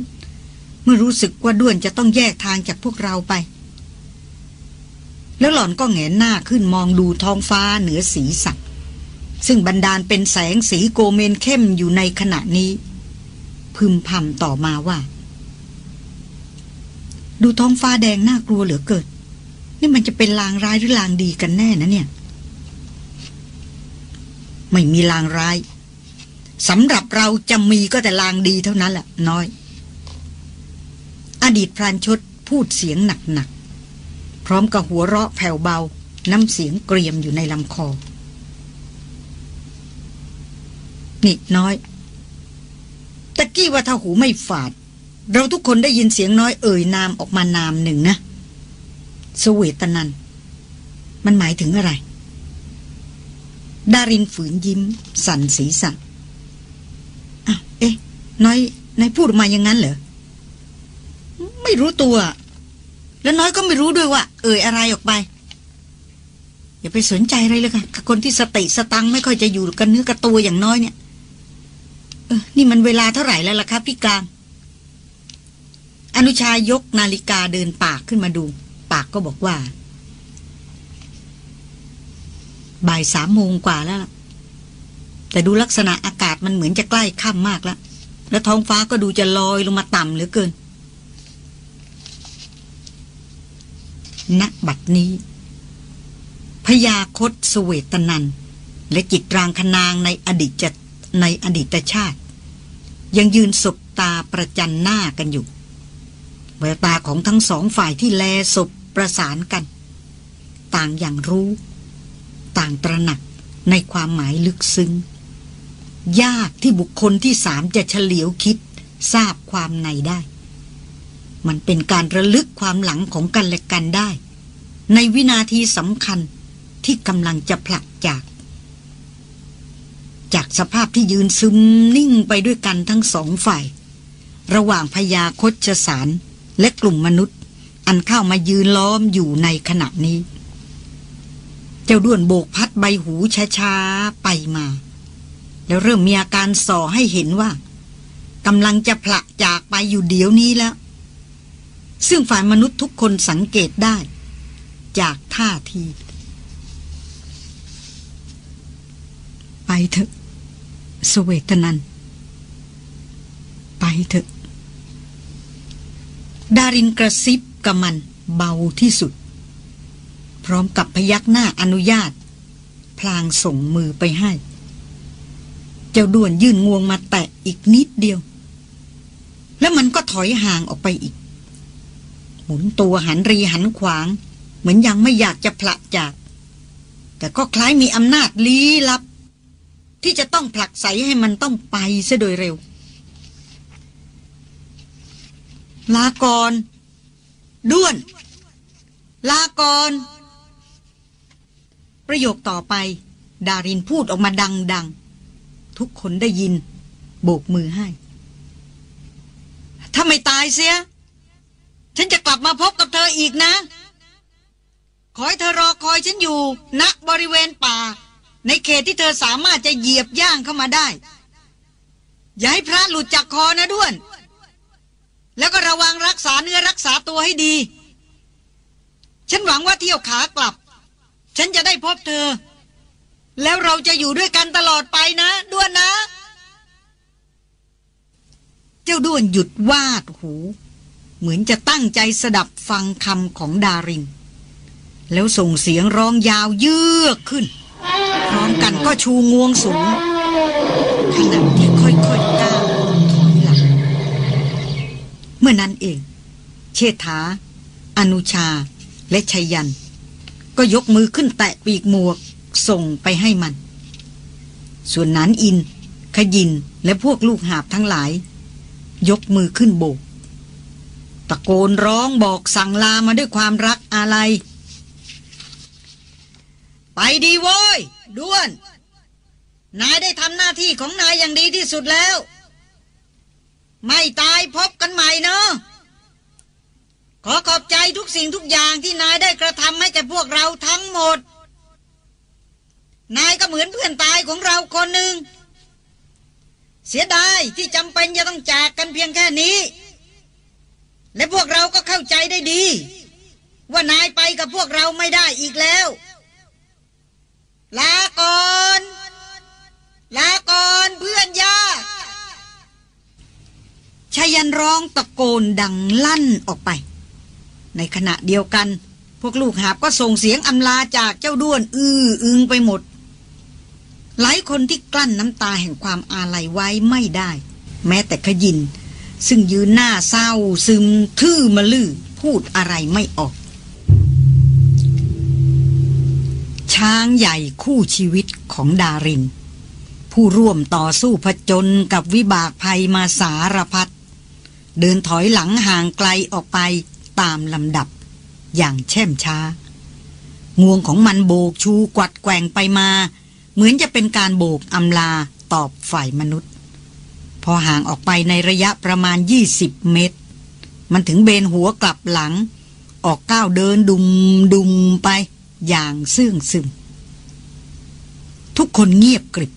เมื่อรู้สึกว่าด้วนจะต้องแยกทางจากพวกเราไป แล้วหล่อนก็แงนหน้าขึ้นมองดูท้องฟ้าเหนือสีสักซึ่งบรรดาลเป็นแสงสีโกเมนเข้มอยู่ในขณะนี้ พึมพำต่อมาว่า ดูท้องฟ้าแดงน่ากลัวเหลือเกินนี่มันจะเป็นลางร้ายหรือลางดีกันแน่นะเนี่ย ไม่มีลางร้ายสำหรับเราจะมีก็แต่ลางดีเท่านั้นแหละน้อย อดีตพรานชดพูดเสียงหนักๆ พร้อมกับหัวเราะแผ่วเบา น้ำเสียงเกรียมอยู่ในลำคอ นี่น้อย ตะกี้ว่าถ้าหูไม่ฝาด เราทุกคนได้ยินเสียงน้อยเอ่ยนามออกมานามหนึ่งนะสเวตนัน มันหมายถึงอะไร ดารินฝืนยิ้ม สั่นศีรษะอะเอ๊ะ น้อยนายพูดมาอย่างนั้นเหรอ ไม่รู้ตัว แล้วน้อยก็ไม่รู้ด้วยว่า เอ่ยอะไรออกไป อย่าไปสนใจอะไรเลยค่ะคนที่สติสตังไม่ค่อยจะอยู่กันเนื้อกับตัวอย่างน้อยเนี่ย เออ นี่มันเวลาเท่าไหร่แล้วล่ะครับพี่กลาง อนุชายกนาฬิกาเดินปากขึ้นมาดู ปากก็บอกว่า บ่ายสามโมงกว่าแล้วแต่ดูลักษณะอากาศมันเหมือนจะใกล้ค่ำมากแล้ว และท้องฟ้าก็ดูจะลอยลงมาต่ำเหลือเกิน ณ บัดนี้พญาคตสเวตนัน และจิตรางคนางในอดีตในอดีตชาติ ยังยืนสบตาประจันหน้ากันอยู่ แววตาของทั้งสองฝ่ายที่แลศพประสานกัน ต่างอย่างรู้ ต่างตระหนักในความหมายลึกซึ้ง ยากที่บุคคลที่สามจะเฉลียวคิดทราบความในได้ มันเป็นการระลึกความหลังของกันและกันได้ ในวินาทีสำคัญที่กำลังจะผลักจาก จากสภาพที่ยืนซึมนิ่งไปด้วยกันทั้งสองฝ่าย ระหว่างพญาคดชสาร และกลุ่มมนุษย์ อันเข้ามายืนล้อมอยู่ในขณะนี้ เจ้าด้วนโบกพัดใบหูช้าๆ ไปมา แล้วเริ่มมีอาการส่อให้เห็นว่ากำลังจะผละจากไปอยู่เดี๋ยวนี้แล้ว ซึ่งฝ่ายมนุษย์ทุกคนสังเกตได้ จากท่าที ไปเถอะสเวตนัน ไปเถอะ ดารินกระซิบกับมันเบาที่สุด พร้อมกับพยักหน้าอนุญาต พลางส่งมือไปให้ เจ้าด่วนยื่นงวงมาแตะอีกนิดเดียว แล้วมันก็ถอยห่างออกไปอีก หมุนตัวหันรีหันขวาง เหมือนยังไม่อยากจะผละจาก แต่ก็คล้ายมีอำนาจลี้ลับ ที่จะต้องผลักใสให้มันต้องไปซะโดยเร็ว ลากร ด้วน ลากร ประโยคต่อไป ดารินพูดออกมาดัง ๆ ทุกคนได้ยิน โบกมือให้ ถ้าไม่ตายเสีย ฉันจะกลับมาพบกับเธออีกนะ ขอให้เธอรอคอยฉันอยู่ณบริเวณป่า ในเขตที่เธอสามารถจะเหยียบย่างเข้ามาได้ อย่าให้พระหลุดจากคอนะด้วน แล้วก็ระวังรักษาเนื้อรักษาตัวให้ดี ฉันหวังว่าเที่ยวขากลับ ฉันจะได้พบเธอ แล้วเราจะอยู่ด้วยกันตลอดไปนะ ด้วนนะ เจ้าด้วนหยุดวาดหู เหมือนจะตั้งใจสดับฟังคำของดาริน แล้วส่งเสียงร้องยาวเยือกขึ้น พร้อมกันก็ชูงวงสูงขณะที่ เมื่อนั้นเอง เชษฐา อนุชา และชัยยัน ก็ยกมือขึ้นแตะปีกหมวก ส่งไปให้มัน ส่วนนั้นอิน ขยินและพวกลูกหาบทั้งหลาย ยกมือขึ้นโบก ตะโกนร้องบอกสั่งลามาด้วยความรักอะไร ไปดีโว้ยด้วน นายได้ทำหน้าที่ของนายอย่างดีที่สุดแล้ว ไม่ตายพบกันใหม่เนอะขอขอบใจทุกสิ่งทุกอย่างที่นายได้กระทำให้แก่พวกเราทั้งหมด นายก็เหมือนเพื่อนตายของเราคนหนึ่ง เสียดายที่จำเป็นจะต้องจากกันเพียงแค่นี้ และพวกเราก็เข้าใจได้ดี ว่านายไปกับพวกเราไม่ได้อีกแล้ว ลาก่อน ลาก่อนเพื่อนยา ชายันร้องตะโกนดังลั่นออกไป ในขณะเดียวกัน พวกลูกหาบก็ส่งเสียงอำลาจากเจ้าด้วน อื้ออึงไปหมด หลายคนที่กลั้นน้ำตาแห่งความอาลัยไว้ไม่ได้ แม้แต่ขยิน ซึ่งยืนหน้าเศร้าซึมทื่อมะลือพูดอะไรไม่ออก ช้างใหญ่คู่ชีวิตของดารินผู้ร่วมต่อสู้ผจญกับวิบากภัยมาสารพัด เดินถอยหลังห่างไกลออกไปตามลำดับ อย่างแช่มช้า งวงของมันโบกชูกวัดแกว่งไปมา เหมือนจะเป็นการโบกอำลาตอบฝ่ายมนุษย์ พอห่างออกไปในระยะประมาณ 20 เมตร มันถึงเบนหัวกลับหลัง ออกก้าวเดินดุมดุมไปอย่างเสื่องซึม ทุกคนเงียบกริบ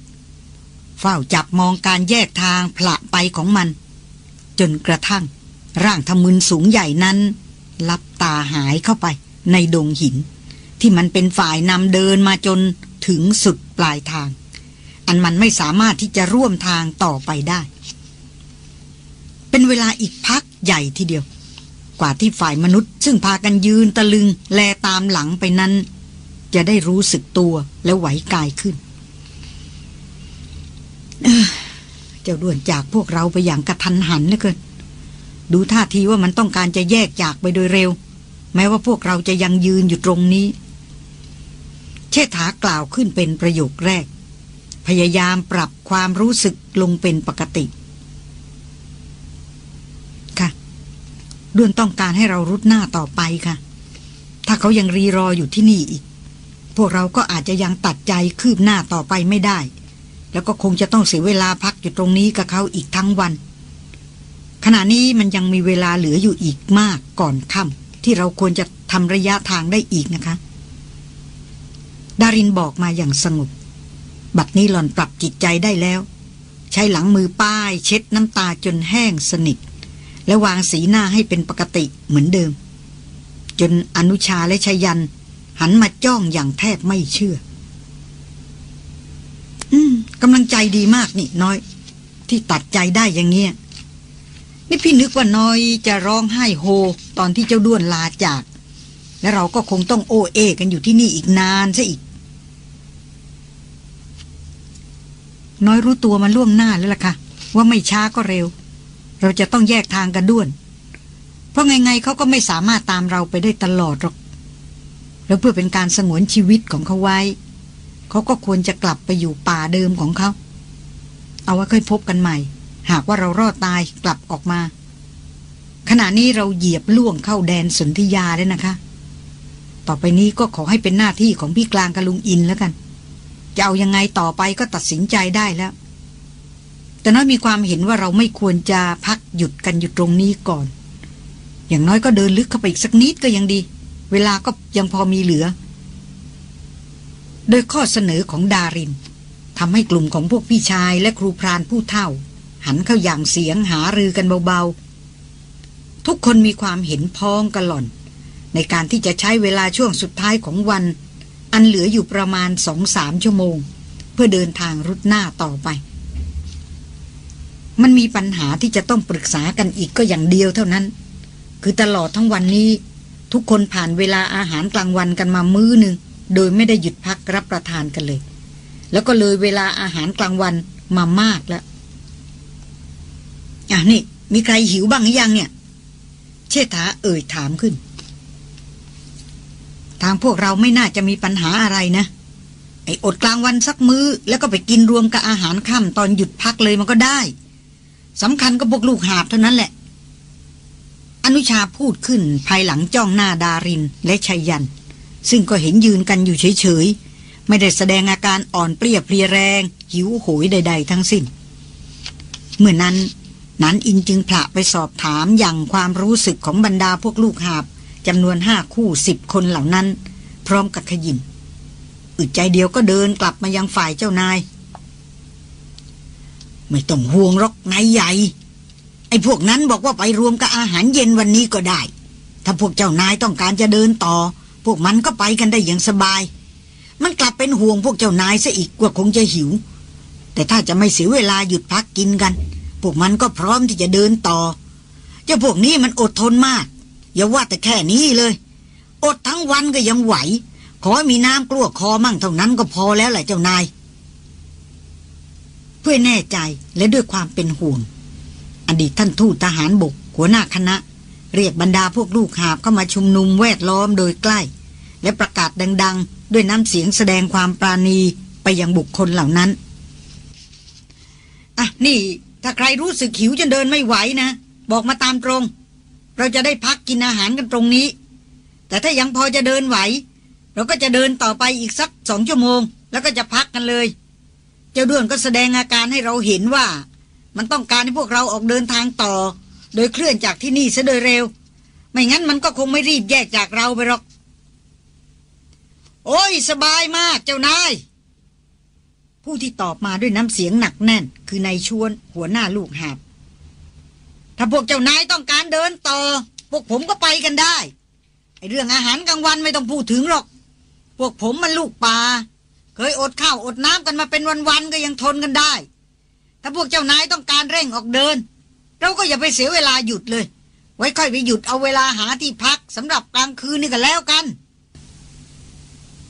เฝ้าจับมองการแยกทางผละไปของมัน จนกระทั่ง ร่างทมึนสูงใหญ่นั้น ลับตาหายเข้าไปในดงหิน ที่มันเป็นฝ่ายนำเดินมาจนถึงสุดปลายทาง อันมันไม่สามารถที่จะร่วมทางต่อไปได้ เป็นเวลาอีกพักใหญ่ทีเดียว กว่าที่ฝ่ายมนุษย์ซึ่งพากันยืนตะลึงแลตามหลังไปนั้น จะได้รู้สึกตัวและไหวกายขึ้น เจ้าด่วนจากพวกเราไปอย่างกระทันหันเหลือเกินดูท่าทีว่ามันต้องการจะแยกจากไปโดยเร็ว แม้ว่าพวกเราจะยังยืนอยู่ตรงนี้ เชษฐากล่าวขึ้นเป็นประโยคแรก พยายามปรับความรู้สึกลงเป็นปกติ ค่ะด้วนต้องการให้เรารุดหน้าต่อไปค่ะ ถ้าเขายังรีรออยู่ที่นี่อีก พวกเราก็อาจจะยังตัดใจคืบหน้าต่อไปไม่ได้ แล้วก็คงจะต้องเสียเวลาพักอยู่ตรงนี้กับเขาอีกทั้งวัน ขณะนี้มันยังมีเวลาเหลืออยู่อีกมากก่อนค่ำที่เราควรจะทำระยะทางได้อีกนะคะ ดารินบอกมาอย่างสงบ บัดนี้หล่อนปรับจิตใจได้แล้ว ใช้หลังมือป้ายเช็ดน้ำตาจนแห้งสนิท และวางสีหน้าให้เป็นปกติเหมือนเดิม จนอนุชาและชยันหันมาจ้องอย่างแทบไม่เชื่อ อืมกำลังใจดีมากนี่น้อย ที่ตัดใจได้อย่างเงี้ยนี่พี่นึกว่าน้อยจะร้องไห้โฮ ตอนที่เจ้าด้วนลาจาก และเราก็คงต้องโอเอกันอยู่ที่นี่อีกนานซะอีก น้อยรู้ตัวมาล่วงหน้าแล้วล่ะค่ะ ว่าไม่ช้าก็เร็ว เราจะต้องแยกทางกันด้วน เพราะไงๆเขาก็ไม่สามารถตามเราไปได้ตลอดหรอก แล้วเพื่อเป็นการสงวนชีวิตของเขาไว้ เขาก็ควรจะกลับไปอยู่ป่าเดิมของเขา เอาไว้ค่อยพบกันใหม่ หากว่าเรารอดตายกลับออกมา ขณะนี้เราเหยียบล่วงเข้าแดนสนธิยาแล้วนะคะ ต่อไปนี้ก็ขอให้เป็นหน้าที่ของพี่กลางกับลุงอินแล้วกัน จะเอายังไงต่อไปก็ตัดสินใจได้แล้วแต่น้อยมีความเห็นว่าเราไม่ควรจะพักหยุดกันอยู่ตรงนี้ก่อน อย่างน้อยก็เดินลึกเข้าไปอีกสักนิดก็ยังดี เวลาก็ยังพอมีเหลือ โดยข้อเสนอของดารินทำให้กลุ่มของพวกพี่ชายและครูพรานผู้เฒ่า หันเข้าอย่างเสียงหารือกันเบาๆ ทุกคนมีความเห็นพ้องกันหล่อน ในการที่จะใช้เวลาช่วงสุดท้ายของวัน อันเหลืออยู่ประมาณสองสามชั่วโมง เพื่อเดินทางรุดหน้าต่อไป มันมีปัญหาที่จะต้องปรึกษากันอีกก็อย่างเดียวเท่านั้น คือตลอดทั้งวันนี้ ทุกคนผ่านเวลาอาหารกลางวันกันมามื้อหนึ่ง โดยไม่ได้หยุดพักรับประทานกันเลย แล้วก็เลยเวลาอาหารกลางวันมามากแล้วอะนี่ มีใครหิวบ้างหรือยังเนี่ย เชษฐาเอ่ยถามขึ้น ทางพวกเราไม่น่าจะมีปัญหาอะไรนะไอ้อดกลางวันสักมือ้อ แล้วก็ไปกินรวมกับอาหารค่ำตอนหยุดพักเลยมันก็ได้สำคัญก็พวกลูกหาบเท่านั้นแหละ อนุชาพูดขึ้นภายหลังจ้องหน้าดารินและชัยยัน ซึ่งก็เห็นยืนกันอยู่เฉยๆ ไม่ได้แสดงอาการอ่อนเปรี้ยเพลียแรง หิวโหยใด ๆ ทั้งสิ้น เมื่อนั้นนันอินจึงผละไปสอบถามอย่างความรู้สึกของบรรดาพวกลูกหาบจำนวนห้าคู่สิบคนเหล่านั้น พร้อมกับขยินอึดใจเดียวก็เดินกลับมายังฝ่ายเจ้านาย ไม่ต้องห่วงหรอกนายใหญ่ ไอ้พวกนั้นบอกว่าไปรวมกับอาหารเย็นวันนี้ก็ได้ ถ้าพวกเจ้านายต้องการจะเดินต่อ พวกมันก็ไปกันได้อย่างสบาย มันกลับเป็นห่วงพวกเจ้านายซะอีกกว่าคงจะหิว แต่ถ้าจะไม่เสียเวลาหยุดพักกินกัน พวกมันก็พร้อมที่จะเดินต่อ เจ้าพวกนี้มันอดทนมาก อย่าว่าแต่แค่นี้เลย อดทั้งวันก็ยังไหว ขอให้มีน้ำกลัวคอมั่งเท่านั้นก็พอแล้วแหละเจ้านาย เพื่อแน่ใจและด้วยความเป็นห่วง อดีตท่านทูตทหารบกหัวหน้าคณะ เรียกบรรดาพวกลูกหาบเข้ามาชุมนุมแวดล้อมโดยใกล้ และประกาศดัง ๆ ด้วยน้ำเสียงแสดงความปราณีไปยังบุคคลเหล่านั้น อะ นี่ ถ้าใครรู้สึกหิวจนเดินไม่ไหวนะ บอกมาตามตรง เราจะได้พักกินอาหารกันตรงนี้ แต่ถ้ายังพอจะเดินไหว เราก็จะเดินต่อไปอีกสักสองชั่วโมง แล้วก็จะพักกันเลย เจ้าด้วนก็แสดงอาการให้เราเห็นว่า มันต้องการให้พวกเราออกเดินทางต่อ โดยเคลื่อนจากที่นี่ซะโดยเร็ว ไม่งั้นมันก็คงไม่รีบแยกจากเราไปหรอก โอ้ยสบายมากเจ้านาย ผู้ที่ตอบมาด้วยน้ำเสียงหนักแน่น คือนายชวนหัวหน้าลูกหาบทถ้าพวกเจ้านายต้องการเดินต่อ พวกผมก็ไปกันได้ไอเรื่องอาหารกลางวันไม่ต้องพูดถึงหรอก พวกผมมันลูกป่าเคยอดข้าวอดน้ำกันมาเป็นวันๆก็ยังทนกันได้ ถ้าพวกเจ้านายต้องการเร่งออกเดิน เราก็อย่าไปเสียเวลาหยุดเลย ไว้ค่อยไปหยุดเอาเวลาหาที่พักสำหรับกลางคืนนี่กันแล้วกัน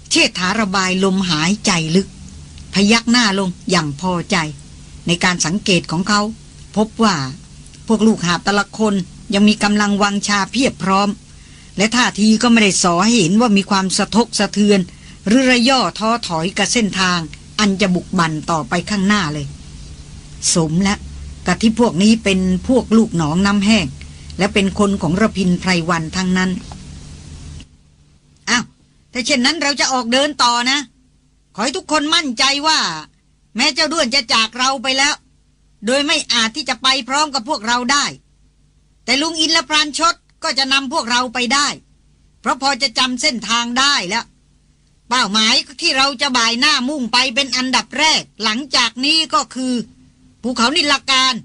เชษฐาระบายลมหายใจลึก พยักหน้าลงอย่างพอใจ ในการสังเกตของเขา พบว่าพวกลูกหาบแต่ละคนยังมีกำลังวังชาเพียบพร้อม และท่าทีก็ไม่ได้สอให้เห็นว่ามีความสะทกสะเทือน หรือระย่อท้อถอยกับเส้นทาง อันจะบุกบันต่อไปข้างหน้าเลย สมและ กับที่พวกนี้เป็นพวกลูกหนองน้ำแห้ง และเป็นคนของระพินไพรวันทั้งนั้นอ้าวแต่เช่นนั้นเราจะออกเดินต่อนะ ขอให้ทุกคนมั่นใจว่า แม้เจ้าด้วนจะจากเราไปแล้ว โดยไม่อาจที่จะไปพร้อมกับพวกเราได้ แต่ลุงอินและพรานชดก็จะนำพวกเราไปได้ เพราะพอจะจำเส้นทางได้แล้วเป้าหมายที่เราจะบ่ายหน้ามุ่งไปเป็นอันดับแรก หลังจากนี้ก็คือ ภูเขานิลการ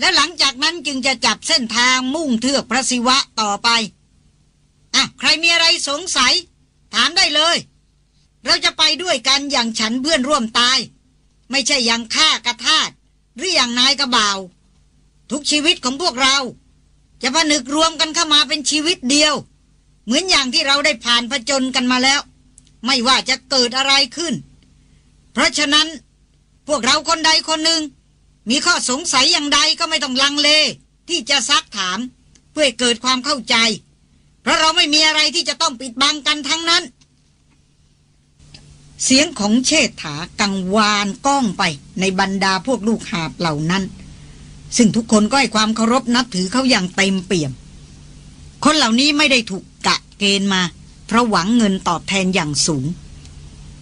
และหลังจากนั้นจึงจะจับเส้นทางมุ่งเทือกพระศิวะต่อไปอะใครมีอะไรสงสัย ถามได้เลย เราจะไปด้วยกันอย่างฉันเพื่อนร่วมตาย ไม่ใช่อย่างข้ากระทาดหรืออย่างนายกระบ่าว ทุกชีวิตของพวกเรา จะผนึกรวมกันเข้ามาเป็นชีวิตเดียว เหมือนอย่างที่เราได้ผ่านผจญกันมาแล้ว ไม่ว่าจะเกิดอะไรขึ้น เพราะฉะนั้น พวกเราคนใดคนหนึ่ง มีข้อสงสัยอย่างใดก็ไม่ต้องลังเล ที่จะซักถาม เพื่อเกิดความเข้าใจ เพราะเราไม่มีอะไรที่จะต้องปิดบังกันทั้งนั้น เสียงของเชษฐากังวานก้องไปในบรรดาพวกลูกหาบเหล่านั้น ซึ่งทุกคนก็ให้ความเคารพนับถือเขาอย่างเต็มเปี่ยม คนเหล่านี้ไม่ได้ถูกกะเกณฑ์มา เพราะหวังเงินตอบแทนอย่างสูง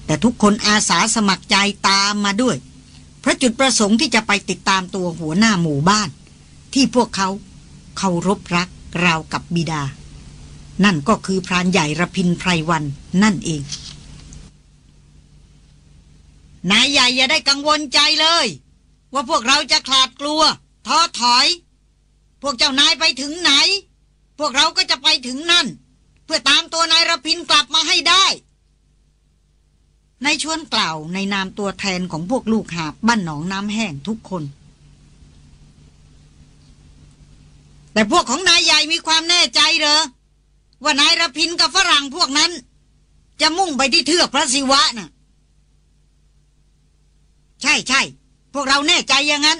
แต่ทุกคนอาสาสมัครใจตามมาด้วย ราะจุดประสงค์ที่จะไปติดตามตัวหัวหน้าหมู่บ้าน ที่พวกเขาเคารพรักราวกับบิดา นั่นก็คือพรานใหญ่ระพินไพรวันนั่นเอง นายใหญ่อย่าได้กังวลใจเลย ว่าพวกเราจะขลาดกลัวท้อถอย พวกเจ้านายไปถึงไหน พวกเราก็จะไปถึงนั่น เพื่อตามตัวนายระพินกลับมาให้ได้ ในชวนกล่าวในนามตัวแทนของพวกลูกหาบบ้านหนองน้ำแห้งทุกคน แต่พวกของนายใหญ่มีความแน่ใจเหรอ ว่านายรพินกับฝรั่งพวกนั้น จะมุ่งไปที่เทือกพระศิวะน่ะ ใช่ใช่พวกเราแน่ใจอย่างนั้น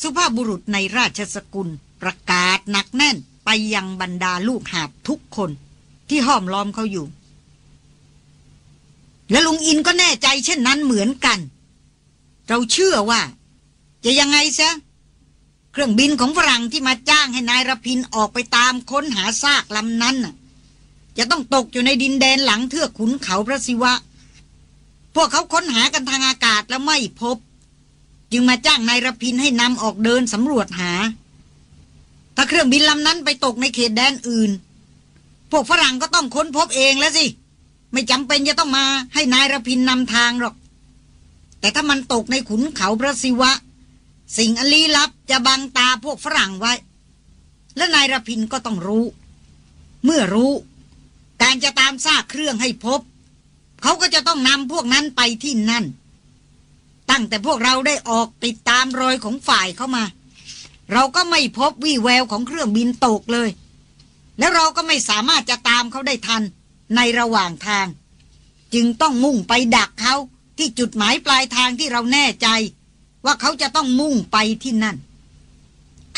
สุภาพบุรุษในราชสกุลประกาศหนักแน่นไปยังบรรดาลูกหาบทุกคนที่ห้อมล้อมเขาอยู่ และลุงอินก็แน่ใจเช่นนั้นเหมือนกัน เราเชื่อว่า จะยังไงซะเครื่องบินของฝรั่งที่มาจ้างให้นายรพินออกไปตามค้นหาซากลำนั้นน่ะจะต้องตกอยู่ในดินแดนหลังเทือกขุนเขาพระศิวะ พวกเขาค้นหากันทางอากาศแล้วไม่พบ จึงมาจ้างนายรพินให้นำออกเดินสำรวจหา ถ้าเครื่องบินลำนั้นไปตกในเขตแดนอื่น พวกฝรั่งก็ต้องค้นพบเองแล้วสิ ไม่จำเป็นจะต้องมาให้นายรพินนำทางหรอก แต่ถ้ามันตกในขุนเขาพระศิวะ สิ่งอลี้ลับจะบังตาพวกฝรั่งไว้ และนายรพินก็ต้องรู้ เมื่อรู้ การจะตามซากเครื่องให้พบ เขาก็จะต้องนำพวกนั้นไปที่นั่น ตั้งแต่พวกเราได้ออกติดตามรอยของฝ่ายเข้ามา เราก็ไม่พบวี่แววของเครื่องบินตกเลย แล้วเราก็ไม่สามารถจะตามเขาได้ทัน ในระหว่างทาง จึงต้องมุ่งไปดักเขาที่จุดหมายปลายทางที่เราแน่ใจ ว่าเขาจะต้องมุ่งไปที่นั่น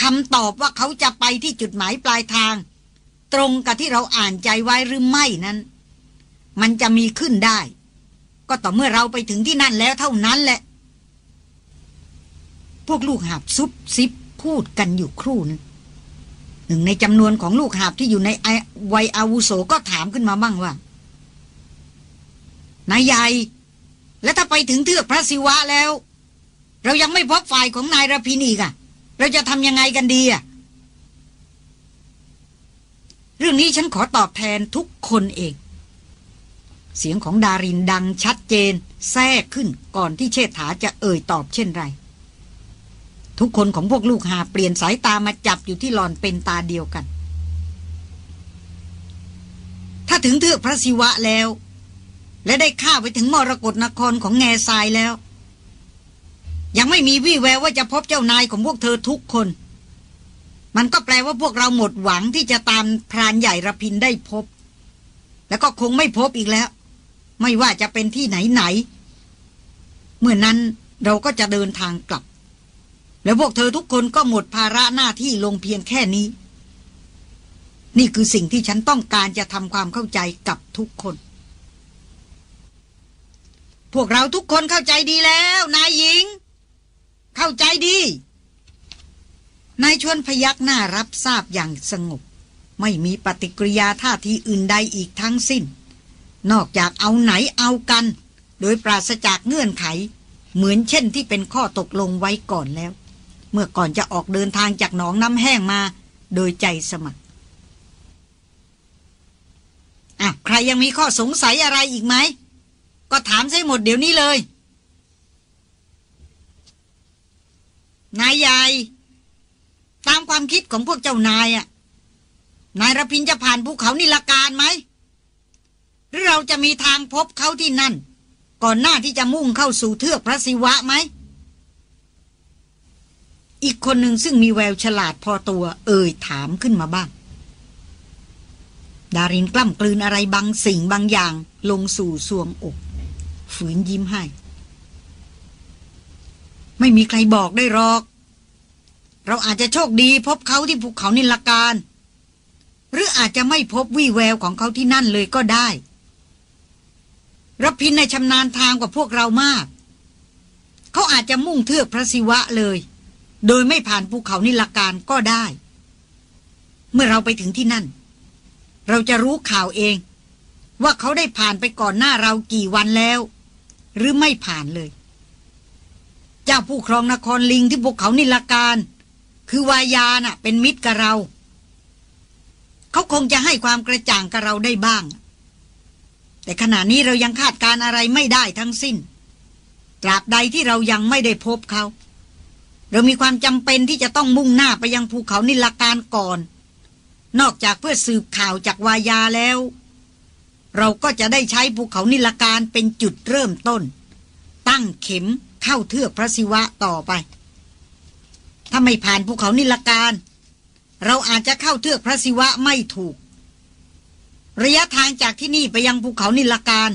คำตอบว่าเขาจะไปที่จุดหมายปลายทาง ตรงกับที่เราอ่านใจไว้หรือไม่นั้น มันจะมีขึ้นได้ ก็ต่อเมื่อเราไปถึงที่นั่นแล้วเท่านั้นแหละ พวกลูกหาบซุบซิบพูดกันอยู่ครู่นึง หนึ่งในจำนวนของลูกหาบที่อยู่ในวัยอาวุโสก็ถามขึ้นมาบ้างว่านายใหญ่ แล้วถ้าไปถึงเทือกพระศิวะแล้ว เรายังไม่พบฝ่ายของนายระพินอีกอะเราจะทำยังไงกันดีอะเรื่องนี้ฉันขอตอบแทนทุกคนเอง เสียงของดารินดังชัดเจน แทรกขึ้นก่อนที่เชษฐาจะเอ่ยตอบเช่นไร ทุกคนของพวกลูกหาเปลี่ยนสายตามาจับอยู่ที่หลอนเป็นตาเดียวกัน ถ้าถึงเทือกพระศิวะแล้ว และได้ข้าไปถึงมรกรนครของแง่ทรายแล้ว ยังไม่มีวี่แววว่าจะพบเจ้านายของพวกเธอทุกคน มันก็แปลว่าพวกเราหมดหวังที่จะตามพรานใหญ่ระพินได้พบ แล้วก็คงไม่พบอีกแล้ว ไม่ว่าจะเป็นที่ไหนไหน เมื่อนั้นเราก็จะเดินทางกลับ แล้วพวกเธอทุกคนก็หมดภาระหน้าที่ลงเพียงแค่นี้ นี่คือสิ่งที่ฉันต้องการจะทำความเข้าใจกับทุกคน พวกเราทุกคนเข้าใจดีแล้ว นายหญิง เข้าใจดี นายชวนพยักหน้ารับทราบอย่างสงบ ไม่มีปฏิกิริยาท่าทีอื่นใดอีกทั้งสิ้น นอกจากเอาไหนเอากัน โดยปราศจากเงื่อนไข เหมือนเช่นที่เป็นข้อตกลงไว้ก่อนแล้ว มื่อก่อนจะออกเดินทางจากหนองน้ำแห้งมา โดยใจสมัครอะใครยังมีข้อสงสัยอะไรอีกไหม ก็ถามใช้หมดเดี๋ยวนี้เลย นายใหญ่ ตามความคิดของพวกเจ้านายอะนายรพินจะผ่านภูเขานิลการไหม หรือเราจะมีทางพบเขาที่นั่น ก่อนหน้าที่จะมุ่งเข้าสู่เทือกพระศิวะไหม อีกคนหนึ่งซึ่งมีแววฉลาดพอตัว เอ่ยถามขึ้นมาบ้าง ดารินกล้ำกลืนอะไรบางสิ่งบางอย่างลงสู่สวงอก ฝืนยิ้มให้ ไม่มีใครบอกได้หรอก เราอาจจะโชคดีพบเขาที่ภูเขานิลการ หรืออาจจะไม่พบวี่แววของเขาที่นั่นเลยก็ได้รพินในชำนาญทางกว่าพวกเรามาก เขาอาจจะมุ่งเทือกพระศิวะเลย โดยไม่ผ่านภูเขานิลการก็ได้ เมื่อเราไปถึงที่นั่น เราจะรู้ข่าวเอง ว่าเขาได้ผ่านไปก่อนหน้าเรากี่วันแล้ว หรือไม่ผ่านเลย เจ้าผู้ครองนครลิงที่ภูเขานิลการ คือวายาน่ะ เป็นมิตรกับเรา เขาคงจะให้ความกระจ่างกับเราได้บ้าง แต่ขณะนี้เรายังคาดการอะไรไม่ได้ทั้งสิ้นตราบใดที่เรายังไม่ได้พบเขา เรามีความจำเป็นที่จะต้องมุ่งหน้าไปยังภูเขานิลการก่อน นอกจากเพื่อสืบข่าวจากวายาแล้ว เราก็จะได้ใช้ภูเขานิลการเป็นจุดเริ่มต้น ตั้งเข็มเข้าเทือกพระศิวะต่อไป ถ้าไม่ผ่านภูเขานิลการ เราอาจจะเข้าเทือกพระศิวะไม่ถูก ระยะทางจากที่นี่ไปยังภูเขานิลการ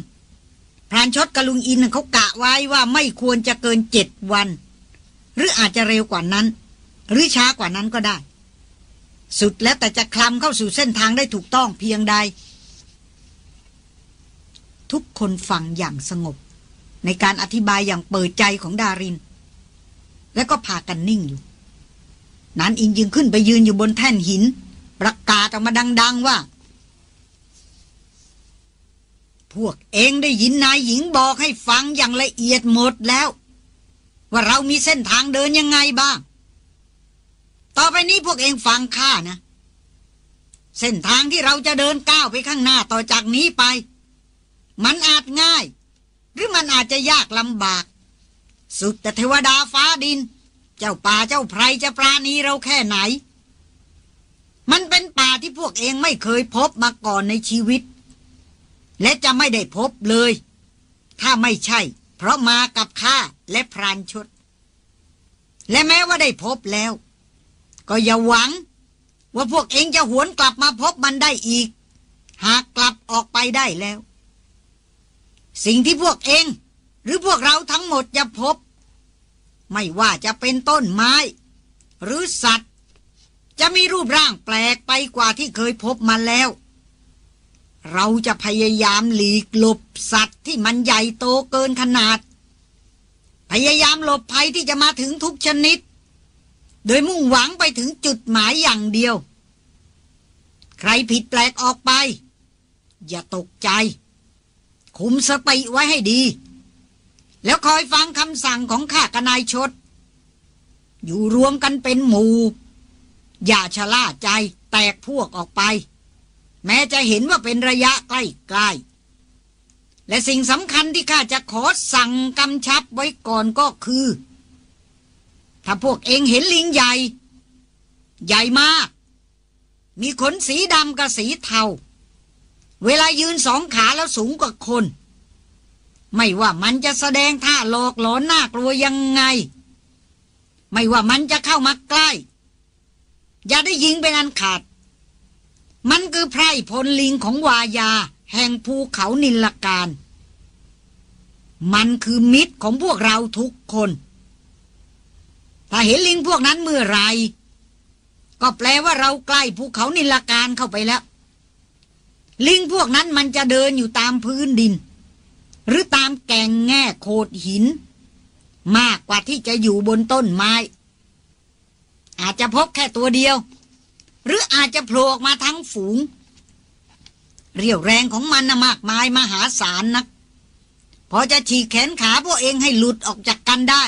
พรานชดกะลุงอินเขากะไว้ว่าไม่ควรจะเกินเจ็ดวัน หรืออาจจะเร็วกว่านั้น หรือช้ากว่านั้นก็ได้ สุดแล้วแต่จะคลำเข้าสู่เส้นทางได้ถูกต้องเพียงใด ทุกคนฟังอย่างสงบ ในการอธิบายอย่างเปิดใจของดาริน และก็พากันนิ่งอยู่ นั้นอินยึงขึ้นไปยืนอยู่บนแท่นหิน ประกาศออกมาดัง ๆ ว่าพวกเองได้ยินนายหญิงบอกให้ฟังอย่างละเอียดหมดแล้ว ว่าเรามีเส้นทางเดินยังไงบ้าง ต่อไปนี้พวกเองฟังข้านะ เส้นทางที่เราจะเดินก้าวไปข้างหน้าต่อจากนี้ไป มันอาจง่าย หรือมันอาจจะยากลำบาก สุดแต่เทวดาฟ้าดิน เจ้าป่าเจ้าไพรจะปราณีเราแค่ไหน มันเป็นป่าที่พวกเองไม่เคยพบมาก่อนในชีวิต และจะไม่ได้พบเลย ถ้าไม่ใช่ เพราะมากับข้าและพรานชด และแม้ว่าได้พบแล้ว ก็อย่าหวัง ว่าพวกเองจะหวนกลับมาพบมันได้อีก หากกลับออกไปได้แล้ว สิ่งที่พวกเอง หรือพวกเราทั้งหมดจะพบ ไม่ว่าจะเป็นต้นไม้ หรือสัตว์ จะมีรูปร่างแปลกไปกว่าที่เคยพบมาแล้ว เราจะพยายามหลีกหลบสัตว์ที่มันใหญ่โตเกินขนาด พยายามหลบภัยที่จะมาถึงทุกชนิด โดยมุ่งหวังไปถึงจุดหมายอย่างเดียว ใครผิดแปลกออกไป อย่าตกใจ คุมสติไว้ให้ดี แล้วคอยฟังคำสั่งของข้ากนายชด อยู่รวมกันเป็นหมู่ อย่าชะล่าใจแตกพวกออกไป แม้จะเห็นว่าเป็นระยะใกล้ๆและสิ่งสำคัญที่ข้าจะขอสั่งกำชับไว้ก่อนก็คือ ถ้าพวกเองเห็นลิงใหญ่ ใหญ่มาก มีขนสีดำกับสีเทา เวลายืนสองขาแล้วสูงกว่าคน ไม่ว่ามันจะแสดงท่าหลอกหลอนน่ากลัวยังไง ไม่ว่ามันจะเข้ามาใกล้ อย่าได้ยิงเป็นอันขาด มันคือไพร่พลลิงของวายา แห่งภูเขานิลการ มันคือมิตรของพวกเราทุกคน ถ้าเห็นลิงพวกนั้นเมื่อไร ก็แปลว่าเราใกล้ภูเขานิลการเข้าไปแล้ว ลิงพวกนั้นมันจะเดินอยู่ตามพื้นดิน หรือตามแก่งแง่โขดหิน มากกว่าที่จะอยู่บนต้นไม้ อาจจะพบแค่ตัวเดียว หรืออาจจะโผล่ออกมาทั้งฝูง เรี่ยวแรงของมันนะมากมายมหาศาลนัก พอจะฉีกแขนขาพวกเองให้หลุดออกจากกันได้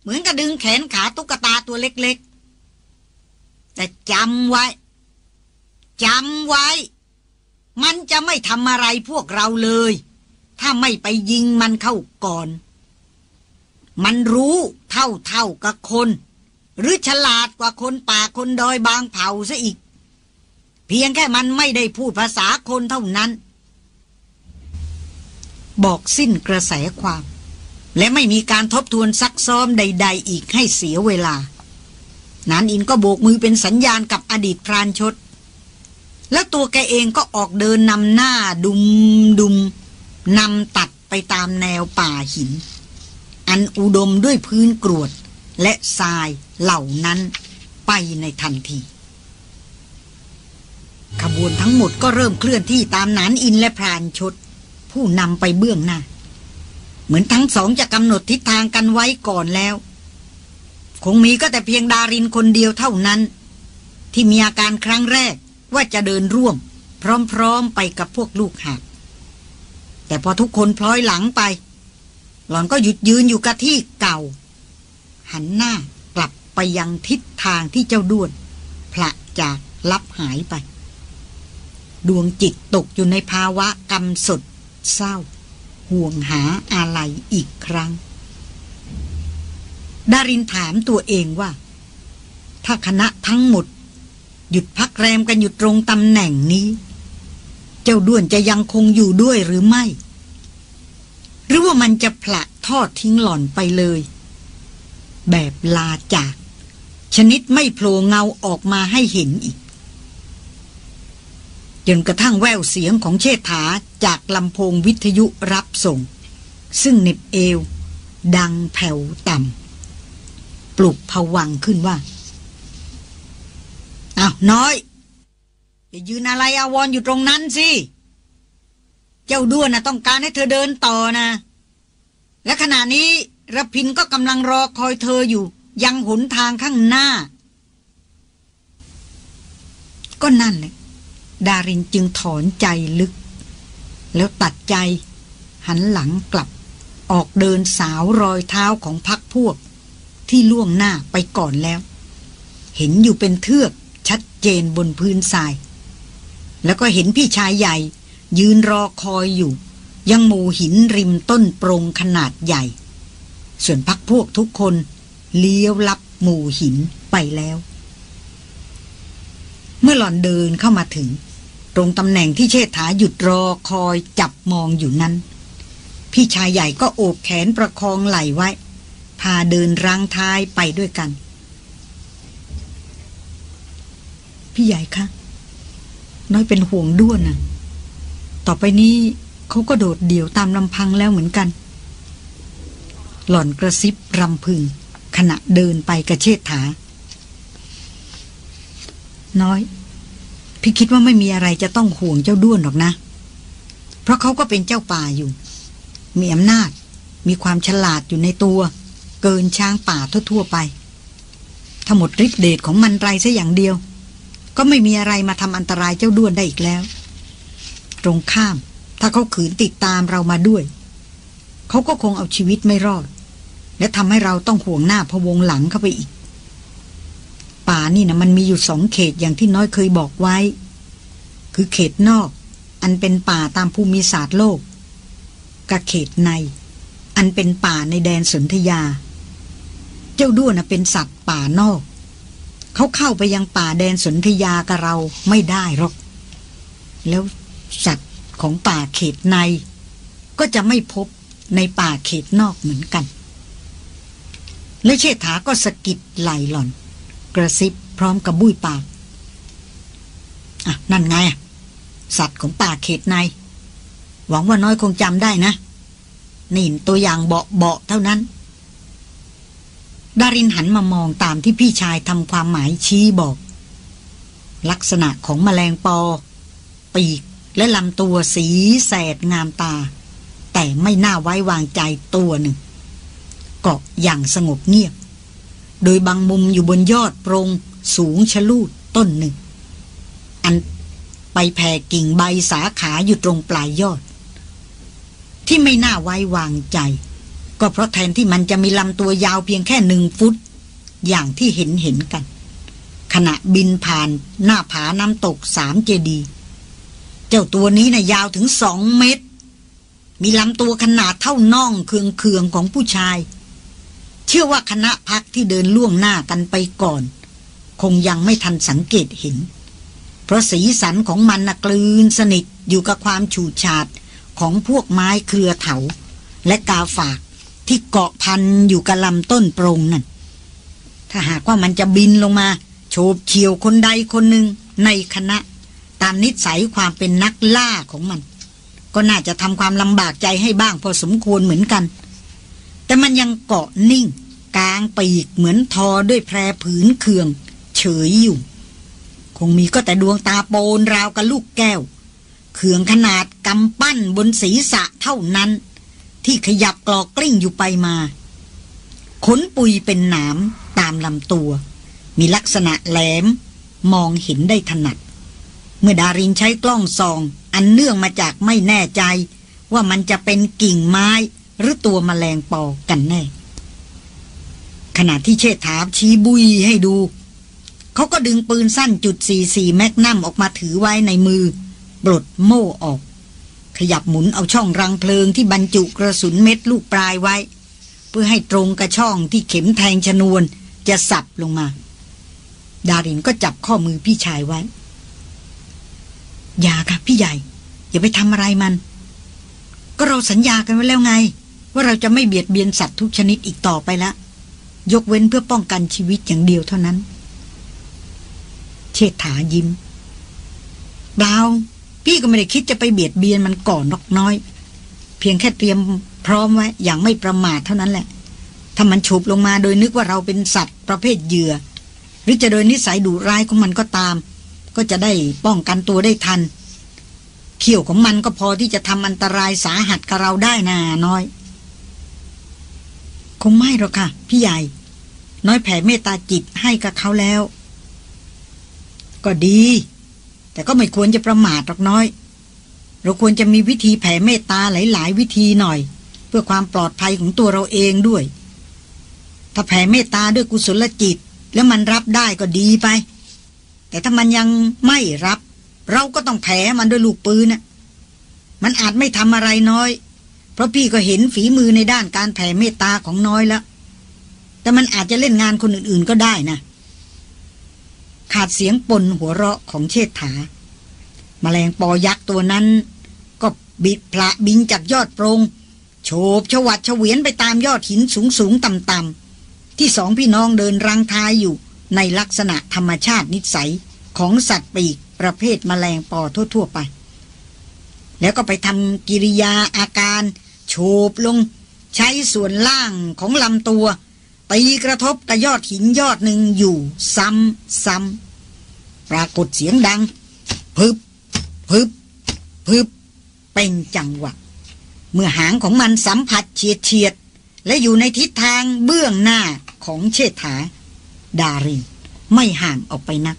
เหมือนกับดึงแขนขาตุ๊กตาตัวเล็กๆ แต่จำไว้จำไว้ มันจะไม่ทำอะไรพวกเราเลย ถ้าไม่ไปยิงมันเข้าก่อน มันรู้เท่าเท่ากับคน หรือฉลาดกว่าคนป่าคนดอยบางเผ่าซะอีก เพียงแค่มันไม่ได้พูดภาษาคนเท่านั้น บอกสิ้นกระแสความ และไม่มีการทบทวนซักซ้อมใด ๆ อีกให้เสียเวลา นานอินก็โบกมือเป็นสัญญาณกับอดีตพรานชด แล้วตัวแกเองก็ออกเดินนำหน้าดุมดุมนำตัดไปตามแนวป่าหิน อันอุดมด้วยพื้นกรวดและทราย เหล่านั้นไปในทันที ขบวนทั้งหมดก็เริ่มเคลื่อนที่ตามนานอินและพรานชด ผู้นำไปเบื้องหน้า เหมือนทั้งสองจะกำหนดทิศทางกันไว้ก่อนแล้ว คงมีก็แต่เพียงดารินคนเดียวเท่านั้น ที่มีอาการครั้งแรกว่าจะเดินร่วม พร้อมๆไปกับพวกลูกหาบแต่พอทุกคนพลอยหลังไป หล่อนก็หยุดยืนอยู่กับที่เก่า หันหน้า ไปยังทิศทางที่เจ้าด้วนพละจากลับหายไป ดวงจิตตกอยู่ในภาวะกำสด เศร้า ห่วงหาอะไรอีกครั้ง ดารินถามตัวเองว่า ถ้าคณะทั้งหมด หยุดพักแรมกันอยู่ตรงตำแหน่งนี้ เจ้าด้วนจะยังคงอยู่ด้วยหรือไม่ หรือว่ามันจะผละทอดทิ้งหล่อนไปเลย แบบลาจาก ชนิดไม่โผล่เงาออกมาให้เห็นอีก จนกระทั่งแววเสียงของเชษฐาจากลำโพงวิทยุรับส่ง ซึ่งเน็บเอว ดังแผ่วต่ำปลุกผวังขึ้นว่าอ้าวน้อยอย่ายืนอะไรอาวรออยู่ตรงนั้นสิ เจ้าด้วนนะต้องการให้เธอเดินต่อนะ และขณะนี้ระพินก็กำลังรอคอยเธออยู่ ยังหนทางข้างหน้า ก็นั่นแหละดารินจึงถอนใจลึก แล้วตัดใจหันหลังกลับ ออกเดินสาวรอยเท้าของพักพวก ที่ล่วงหน้าไปก่อนแล้ว เห็นอยู่เป็นเทือกชัดเจนบนพื้นทราย แล้วก็เห็นพี่ชายใหญ่ ยืนรอคอยอยู่ ยังหมู่หินริมต้นโปรงขนาดใหญ่ ส่วนพักพวกทุกคน เลี้ยวลับหมู่หินไปแล้ว เมื่อหล่อนเดินเข้ามาถึง ตรงตำแหน่งที่เชษฐาหยุดรอคอยจับมองอยู่นั้น พี่ชายใหญ่ก็โอบแขนประคองไหล่ไว้ พาเดินรังท้ายไปด้วยกัน พี่ใหญ่คะน้อยเป็นห่วงด้วนนะต่อไปนี้เขาก็โดดเดี่ยวตามลำพังแล้วเหมือนกัน หล่อนกระซิบรำพึง ขณะเดินไปกระเชษฐาน้อย พี่คิดว่าไม่มีอะไรจะต้องห่วงเจ้าด้วนหรอกนะ เพราะเขาก็เป็นเจ้าป่าอยู่ มีอำนาจ มีความฉลาดอยู่ในตัว เกินช้างป่าทั่วๆไป ถ้าหมดฤทธิ์เดชของมันไรซะอย่างเดียว ก็ไม่มีอะไรมาทำอันตรายเจ้าด้วนได้อีกแล้ว ตรงข้าม ถ้าเขาขืนติดตามเรามาด้วย เขาก็คงเอาชีวิตไม่รอด และทำให้เราต้องห่วงหน้าพะวงหลังเข้าไปอีก ป่านี่นะมันมีอยู่สองเขตอย่างที่น้อยเคยบอกไว้ คือเขตนอก อันเป็นป่าตามภูมิศาสตร์โลก กับเขตใน อันเป็นป่าในแดนสนธยา เจ้าด้วนะเป็นสัตว์ป่านอก เขาเข้าไปยังป่าแดนสนธยากับเราไม่ได้หรอก แล้วสัตว์ของป่าเขตใน ก็จะไม่พบในป่าเขตนอกเหมือนกัน และเชษฐาก็สะกิดไหลหล่อน กระซิบพร้อมกับบุ้ยปาก อะ นั่นไง สัตว์ของป่าเขตใน หวังว่าน้อยคงจำได้นะ นี่ตัวอย่างเบาเบาเท่านั้น ดารินหันมามองตามที่พี่ชายทำความหมายชี้บอก ลักษณะของแมลงปอ ปีกและลำตัวสีแสดงามตา แต่ไม่น่าไว้วางใจตัวหนึ่ง เกาะอย่างสงบเงียบ โดยบางมุมอยู่บนยอดโปรงสูงชะลูดต้นหนึ่ง อันไปแผ่กิ่งใบสาขาอยู่ตรงปลายยอด ที่ไม่น่าไว้วางใจ ก็เพราะแทนที่มันจะมีลำตัวยาวเพียงแค่หนึ่งฟุต อย่างที่เห็นเห็นกัน ขณะบินผ่านหน้าผาน้ำตกสามเจดีเจ้าตัวนี้นะ่ะยาวถึงสองเมตร มีลำตัวขนาดเท่าน่องเคืองเคืองของผู้ชาย ชื่อว่าคณะพักที่เดินล่วงหน้ากันไปก่อน คงยังไม่ทันสังเกตเห็น เพราะสีสันของมันนะกลืนสนิทอยู่กับความฉูดฉาดของพวกไม้เครือเถา และกาฝากที่เกาะพันอยู่กับลำต้นโปรงนั่น ถ้าหากว่ามันจะบินลงมา โฉบเฉียวคนใดคนหนึ่งในคณะ ตามนิสัยความเป็นนักล่าของมัน ก็น่าจะทำความลำบากใจให้บ้างพอสมควรเหมือนกัน แต่มันยังเกาะนิ่ง กลางปีกเหมือนทอด้วยแพรผืนเคือง เฉยอยู่ คงมีก็แต่ดวงตาโปนราวกับลูกแก้ว เคืองขนาดกำปั้นบนศีรษะเท่านั้น ที่ขยับกรอกกลิ้งอยู่ไปมาขนปุยเป็นหนามตามลำตัว มีลักษณะแหลม มองเห็นได้ถนัด เมื่อดารินใช้กล้องส่อง อันเนื่องมาจากไม่แน่ใจ ว่ามันจะเป็นกิ่งไม้หรือตัวมแมลงปอกันแน่ ขณะที่เชษฐาชี้บุยให้ดู เขาก็ดึงปืนสั้นจุด44แมกนัมออกมาถือไว้ในมือปลดโม่ออก ขยับหมุนเอาช่องรังเพลิงที่บรรจุกระสุนเม็ดลูกปลายไว้ เพื่อให้ตรงกับช่องที่เข็มแทงชนวนจะสับลงมา ดารินก็จับข้อมือพี่ชายไว้ อย่าค่ะพี่ใหญ่ อย่าไปทำอะไรมัน ก็เราสัญญากันไว้แล้วไง ว่าเราจะไม่เบียดเบียนสัตว์ทุกชนิดอีกต่อไปละ ยกเว้นเพื่อป้องกันชีวิตอย่างเดียวเท่านั้น เชษฐายิ้มเปล่าพี่ก็ไม่ได้คิดจะไปเบียดเบียนมันก่อนนกน้อย เพียงแค่เตรียมพร้อมไว้อย่างไม่ประมาทเท่านั้นแหละ ถ้ามันฉุบลงมาโดยนึกว่าเราเป็นสัตว์ประเภทเหยื่อ หรือจะโดยนิสัยดุร้ายของมันก็ตาม ก็จะได้ป้องกันตัวได้ทัน เขี้ยวของมันก็พอที่จะทำอันตรายสาหัสกับเราได้นาน้อย คงไม่หรอกค่ะ พี่ใหญ่ น้อยแผ่เมตตาจิตให้กับเขาแล้ว ก็ดี แต่ก็ไม่ควรจะประมาทหรอกน้อย เราควรจะมีวิธีแผ่เมตตาหลาย ๆ วิธีหน่อย เพื่อความปลอดภัยของตัวเราเองด้วย ถ้าแผ่เมตตาด้วยกุศลจิต แล้วมันรับได้ก็ดีไป แต่ถ้ามันยังไม่รับ เราก็ต้องแผลมันด้วยลูกปืนน่ะมันอาจไม่ทำอะไรน้อย เพราะพี่ก็เห็นฝีมือในด้านการแผ่เมตตาของน้อยแล้ว แต่มันอาจจะเล่นงานคนอื่นๆก็ได้นะ ขาดเสียงปนหัวเราะของเชษฐาแมลงปอยักษ์ตัวนั้น ก็บิดพระบินจากยอดโปรงโฉบชวัดเฉวียนไปตามยอดหินสูงสูงต่ำต่ำที่สองพี่น้องเดินรังทายอยู่ในลักษณะธรรมชาตินิสัยของสัตว์ปีกประเภทมแมลงปอทั่ว ๆ ไป แล้วก็ไปทำกิริยาอาการ โฉบลง ใช้ส่วนล่างของลำตัวตีกระทบกับยอดหินยอดหนึ่งอยู่ซ้ำซ้ำปรากฏเสียงดัง พึบ พึบ พึบ เป็นจังหวะ เมื่อหางของมันสัมผัสเฉียดเฉียด และอยู่ในทิศทางเบื้องหน้าของเชษฐา ดาริน ไม่ห่างออกไปนัก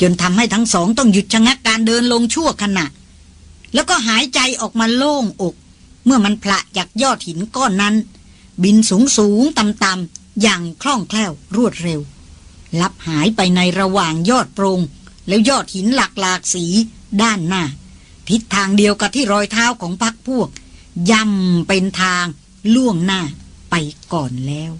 จนทำให้ทั้งสองต้องหยุดชะงักการเดินลงชั่วขณะ แล้วก็หายใจออกมาโล่งอก เมื่อมันพละจากยอดหินก้อนนั้น บินสูงสูงต่ำต่ำอย่างคล่องแคล่วรวดเร็ว ลับหายไปในระหว่างยอดโปรง แล้วยอดหินหลากหลากสีด้านหน้า ทิศทางเดียวกับที่รอยเท้าของพักพวก ย่ำเป็นทางล่วงหน้าไปก่อนแล้ว